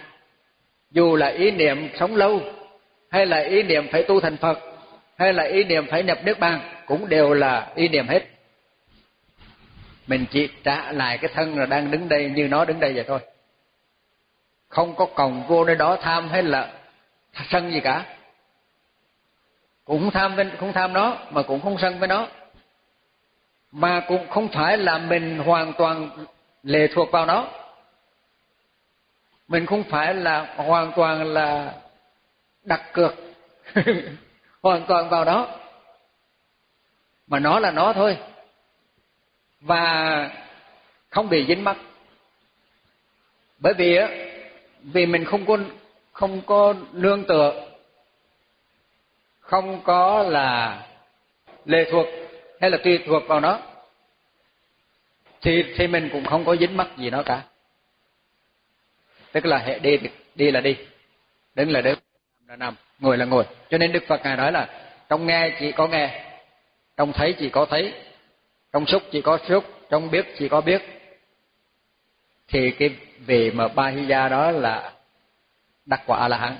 Speaker 1: Dù là ý niệm sống lâu hay là ý niệm phải tu thành phật hay là ý niệm phải nhập nước bàn cũng đều là ý niệm hết. Mình chỉ trả lại cái thân là đang đứng đây như nó đứng đây vậy thôi. Không có còng vô nơi đó tham hay là sân gì cả. Cũng tham với, không tham nó mà cũng không sân với nó. Mà cũng không phải là mình hoàn toàn lệ thuộc vào nó. Mình không phải là hoàn toàn là đặt cược. hoàn toàn vào đó. Mà nó là nó thôi. Và không bị dính mắc. Bởi vì á, vì mình không có không có nương tựa, không có là lệ thuộc hay là tùy thuộc vào nó, thì thì mình cũng không có dính mắc gì nó cả. Tức là hệ đi đi là đi. Đứng là đứng là nằm. Ngồi là ngồi. Cho nên đức phật ngài nói là trong nghe chỉ có nghe, trong thấy chỉ có thấy, trong xúc chỉ có xúc, trong biết chỉ có biết. Thì cái vị mà ba hi gia đó là đắc quả a la hán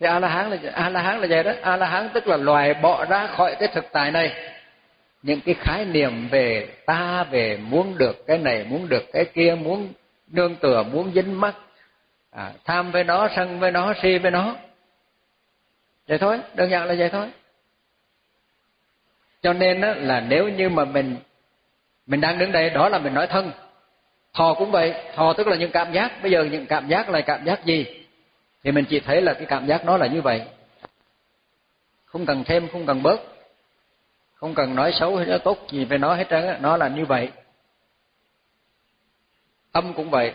Speaker 1: thì a la hán là a la hán là vậy đó. A la hán tức là loài bỏ ra khỏi cái thực tại này. Những cái khái niệm về ta, về muốn được cái này, muốn được cái kia, muốn nương tựa, muốn dính mắc à, tham với nó sân với nó si với nó. Vậy thôi đơn giản là vậy thôi. Cho nên đó là nếu như mà mình mình đang đứng đây đó là mình nói thân. Thọ cũng vậy thọ tức là những cảm giác. Bây giờ những cảm giác là cảm giác gì? Thì mình chỉ thấy là cái cảm giác nó là như vậy. Không cần thêm không cần bớt. Không cần nói xấu hay nói tốt gì về nó hết trơn nó là như vậy. Âm cũng vậy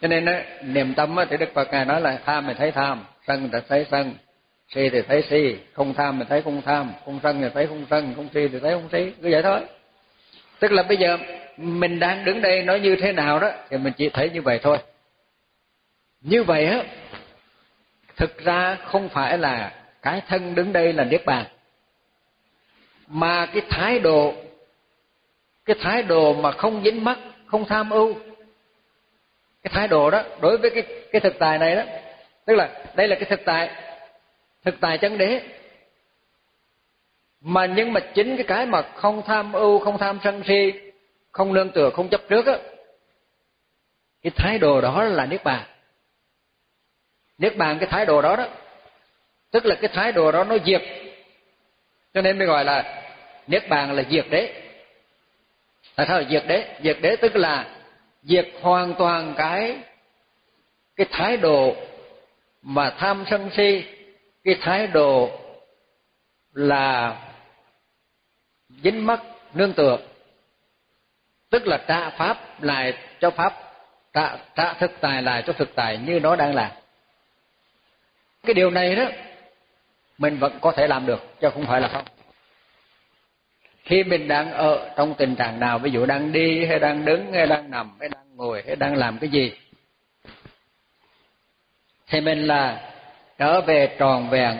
Speaker 1: cho nên á, niềm tâm á, thì đức phật ngài nói là tham thì thấy tham sân thì thấy sân si thì thấy si không tham thì thấy không tham không sân thì thấy không sân không si thì thấy không si cứ vậy thôi. Tức là bây giờ mình đang đứng đây nói như thế nào đó thì mình chỉ thấy như vậy thôi. Như vậy á thực ra không phải là cái thân đứng đây là niết bàn mà cái thái độ cái thái độ mà không dính mắc không tham ưu cái thái độ đó, đối với cái cái thực tài này đó, tức là đây là cái thực tài thực tài chân đế. Mà nhưng mà chính cái cái mà không tham ưu, không tham sân si, không nương tựa, không chấp trước á, cái thái độ đó là niết bàn. Niết bàn cái thái độ đó đó, tức là cái thái độ đó nó diệt. Cho nên mới gọi là niết bàn là diệt đế. Tại sao là diệt đế? Diệt đế tức là diệt hoàn toàn cái cái thái độ mà tham sân si, cái thái độ là dính mắc nương tựa. Tức là trả pháp lại cho pháp, trả trả thực tài lại cho thực tài như nó đang là cái điều này đó, mình vẫn có thể làm được, chứ không phải là không khi mình đang ở trong tình trạng nào, ví dụ đang đi hay đang đứng hay đang nằm hay đang ngồi hay đang làm cái gì, thì mình là trở về tròn vẹn,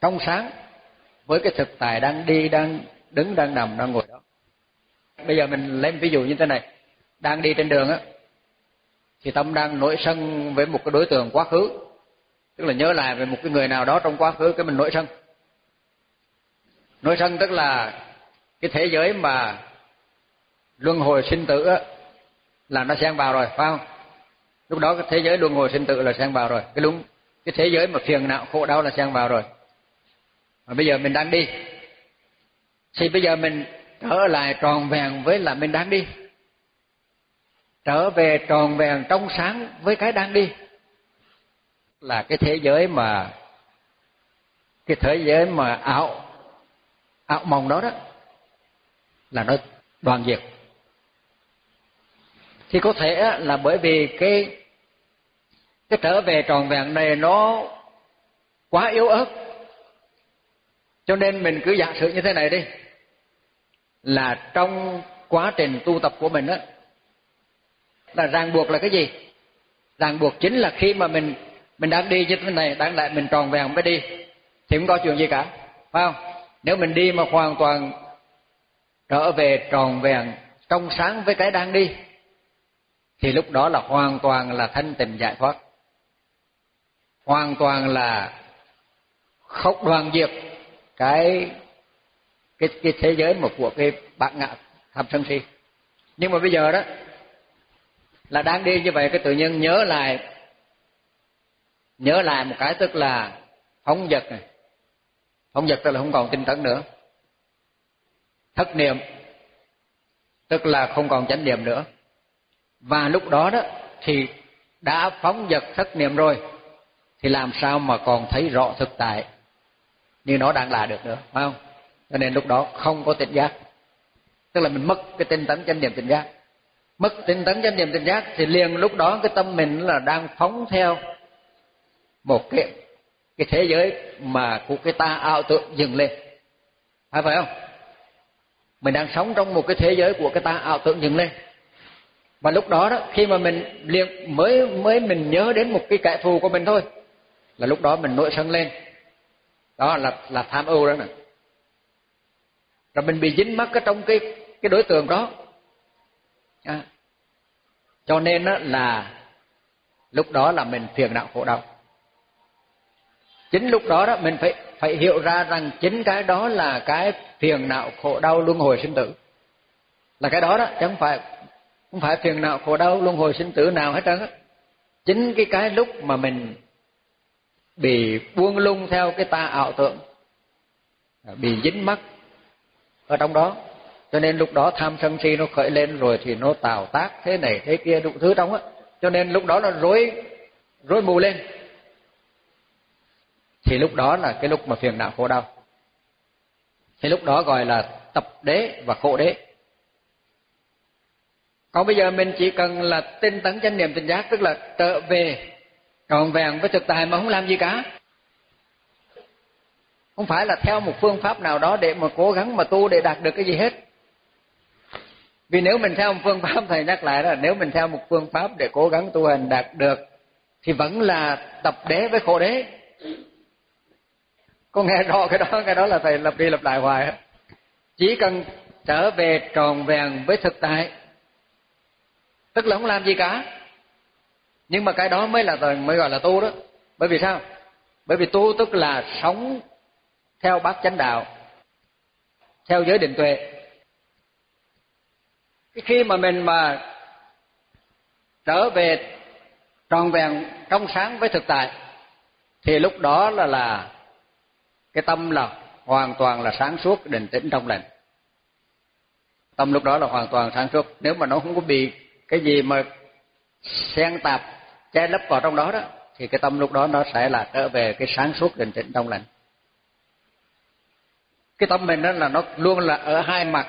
Speaker 1: trong sáng với cái thực tại đang đi, đang đứng, đang nằm, đang ngồi đó. Bây giờ mình lấy ví dụ như thế này, đang đi trên đường á, thì tâm đang nổi sân với một cái đối tượng quá khứ, tức là nhớ lại về một cái người nào đó trong quá khứ cái mình nổi sân. Nội sân tức là cái thế giới mà luân hồi sinh tử á, là nó xen vào rồi, phải không? Lúc đó cái thế giới luân hồi sinh tử là xen vào rồi. Cái đúng, cái thế giới mà phiền não khổ đau là xen vào rồi. Mà bây giờ mình đang đi. Thì bây giờ mình trở lại tròn vẹn với là mình đang đi. Trở về tròn vẹn trong sáng với cái đang đi. Là cái thế giới mà, cái thế giới mà ảo ảo mộng đó đó là nó đoàn diệt. Thì có thể là bởi vì cái cái trở về tròn vẹn này nó quá yếu ớt, cho nên mình cứ giả sử như thế này đi, là trong quá trình tu tập của mình á, là ràng buộc là cái gì? Ràng buộc chính là khi mà mình mình đang đi như thế này đang lại mình tròn vẹn mới đi, thì không có chuyện gì cả, phải không? Nếu mình đi mà hoàn toàn trở về tròn vẹn, trong sáng với cái đang đi, thì lúc đó là hoàn toàn là thanh tịnh giải thoát. Hoàn toàn là không đoàn diệt cái cái cái thế giới một của cái bạn ngạ tham sân si. Nhưng mà bây giờ đó, là đang đi như vậy, cái tự nhiên nhớ lại nhớ lại một cái tức là phóng dật này không dật tức là không còn tinh tấn nữa. Thất niệm, tức là không còn chánh niệm nữa. Và lúc đó đó thì đã phóng dật thất niệm rồi, thì làm sao mà còn thấy rõ thực tại? Như nó đang là được nữa, phải không? Cho nên lúc đó không có tỉnh giác. Tức là mình mất cái tinh tấn chánh niệm tỉnh giác. Mất tinh tấn chánh niệm tỉnh giác thì liền lúc đó cái tâm mình là đang phóng theo một cái cái thế giới mà của cái ta ảo tưởng dừng lên. Phải phải không? Mình đang sống trong một cái thế giới của cái ta ảo tưởng dừng lên. Và lúc đó đó, khi mà mình liền, mới mới mình nhớ đến một cái kẻ thù của mình thôi, là lúc đó mình nổi sân lên. Đó là là tham ưu đó nè. Rồi mình bị dính mắc ở trong cái cái đối tượng đó. À. cho nên đó là, lúc đó là mình phiền não khổ đau chính lúc đó đó, mình phải phải hiểu ra rằng chính cái đó là cái phiền não khổ đau luân hồi sinh tử. Là cái đó đó, chứ không phải không phải phiền não khổ đau luân hồi sinh tử nào hết trơn á. Chính cái cái lúc mà mình bị buông lung theo cái ta ảo tưởng, bị dính mắc ở trong đó, cho nên lúc đó tham sân si nó khởi lên rồi thì nó tạo tác thế này thế kia đủ thứ trong á. Cho nên lúc đó nó rối rối mù lên thì lúc đó là cái lúc mà phiền não khổ đau. Thì lúc đó gọi là tập đế và khổ đế. Còn bây giờ mình chỉ cần là tinh tấn chánh niệm tỉnh giác, tức là trở về còn vẹn với thực tại mà không làm gì cả. Không phải là theo một phương pháp nào đó để mà cố gắng mà tu để đạt được cái gì hết. Vì nếu mình theo một phương pháp, thầy nhắc lại là nếu mình theo một phương pháp để cố gắng tu hành đạt được, thì vẫn là tập đế với khổ đế con nghe rõ cái đó cái đó là thầy lặp đi lặp lại hoài chỉ cần trở về tròn vẹn với thực tại. Tức là không làm gì cả. Nhưng mà cái đó mới là mới gọi là tu đó. Bởi vì sao? Bởi vì tu tức là sống theo bát chánh đạo, theo giới định tuệ. Khi mà mình mà trở về tròn vẹn, trong sáng với thực tại, thì lúc đó là là cái tâm là hoàn toàn là sáng suốt định tĩnh trong lành. Tâm lúc đó là hoàn toàn sáng suốt. Nếu mà nó không có bị cái gì mà xen tạp che lấp vào trong đó đó thì cái tâm lúc đó nó sẽ là trở về cái sáng suốt định tĩnh trong lành. Cái tâm mình đó là nó luôn là ở hai mặt.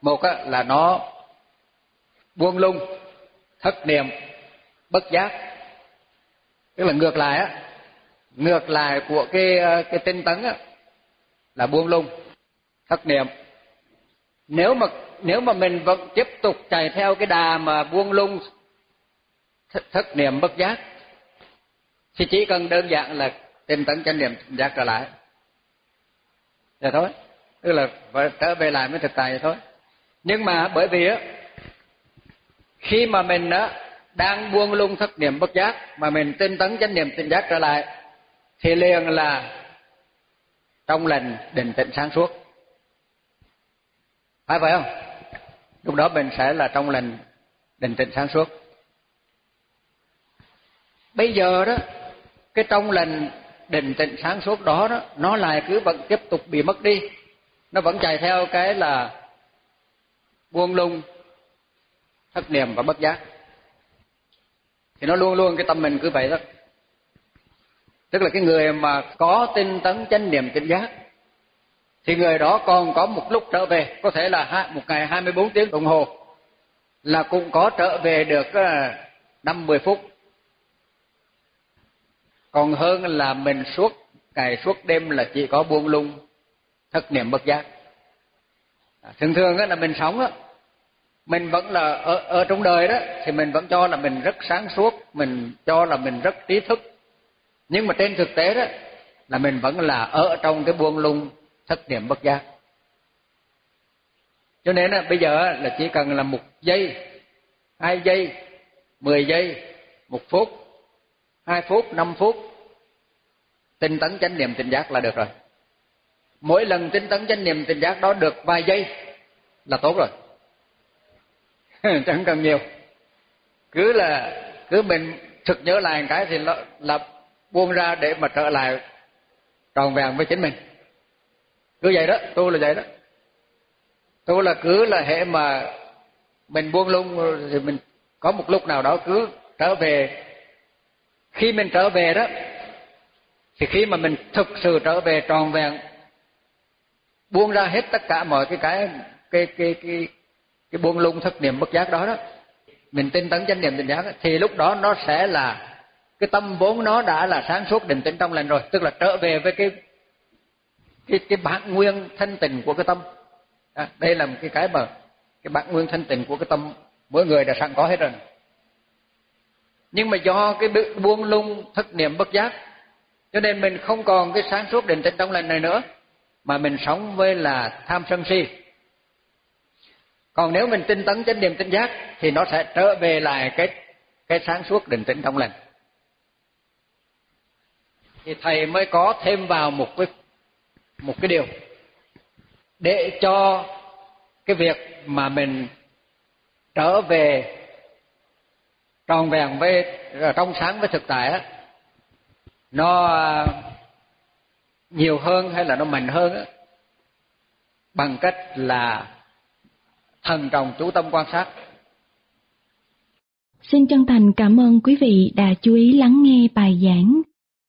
Speaker 1: Một á, là nó buông lung thất niệm bất giác. Tức là ngược lại á ngược lại của cái ờ, cái tinh tấn á là buông lung thất niệm. Nếu mà nếu mà mình vẫn tiếp tục chạy theo cái đà mà buông lung thất, thất niệm bất giác thì chỉ cần đơn giản là tinh tấn chánh niệm giác trở lại. Vậy thôi. Tức là phải trở về lại với thực tại vậy thôi. Nhưng mà bởi vì á khi mà mình á đang buông lung thất niệm bất giác mà mình tinh tấn chánh niệm tinh giác trở lại thì liền là trong lành định tĩnh sáng suốt. Phải vậy không? Lúc đó mình sẽ là trong lành định tĩnh sáng suốt. Bây giờ đó, cái trong lành định tĩnh sáng suốt đó đó, nó lại cứ vẫn tiếp tục bị mất đi. Nó vẫn chạy theo cái là buông lung, thất niệm và bất giác. Thì nó luôn luôn cái tâm mình cứ vậy đó tức là cái người mà có tinh tấn chánh niệm tỉnh giác, thì người đó còn có một lúc trở về, có thể là một ngày 24 tiếng đồng hồ, là cũng có trở về được ờ, năm mười phút. Còn hơn là mình suốt ngày suốt đêm là chỉ có buông lung, thất niệm bất giác. À, thường thường là mình sống á, mình vẫn là ở ở trong đời đó, thì mình vẫn cho là mình rất sáng suốt, mình cho là mình rất trí thức nhưng mà trên thực tế đó là mình vẫn là ở trong cái buông lung thất niệm bất giác. Cho nên là bây giờ là chỉ cần là một giây hai giây mười giây một phút hai phút năm phút tinh tấn chánh niệm tỉnh giác là được rồi. Mỗi lần tinh tấn chánh niệm tỉnh giác đó được vài giây là tốt rồi. Chẳng cần nhiều. Cứ là cứ mình thực nhớ lại một cái thì là, là buông ra để mà trở lại tròn vẹn với chính mình. Cứ vậy đó, tu là vậy đó. Tu là cứ là hệ mà mình buông lung thì mình có một lúc nào đó cứ trở về. Khi mình trở về đó, thì khi mà mình thực sự trở về tròn vẹn, buông ra hết tất cả mọi cái cái cái cái cái cái buông lung thất niệm bất giác đó đó, mình tin tấn chánh niệm tỉnh giác thì lúc đó nó sẽ là cái tâm vốn nó đã là sáng suốt định tĩnh trong lành rồi. Tức là trở về với cái cái cái bản nguyên thanh tịnh của cái tâm. À, đây là một cái cái mà cái bản nguyên thanh tịnh của cái tâm mỗi người đã sẵn có hết rồi. Nhưng mà do cái buông lung thất niệm bất giác cho nên mình không còn cái sáng suốt định tĩnh trong lành này nữa mà mình sống với là tham sân si. Còn nếu mình tinh tấn chánh niệm tinh giác thì nó sẽ trở về lại cái cái sáng suốt định tĩnh trong lành thì thầy mới có thêm vào một cái một cái điều để cho cái việc mà mình trở về tròn vẹn với à, trong sáng với thực tại á, nó à, nhiều hơn hay là nó mạnh hơn á, bằng cách là thần trọng chú tâm quan sát
Speaker 3: Xin chân thành cảm ơn quý vị đã chú ý lắng nghe bài giảng.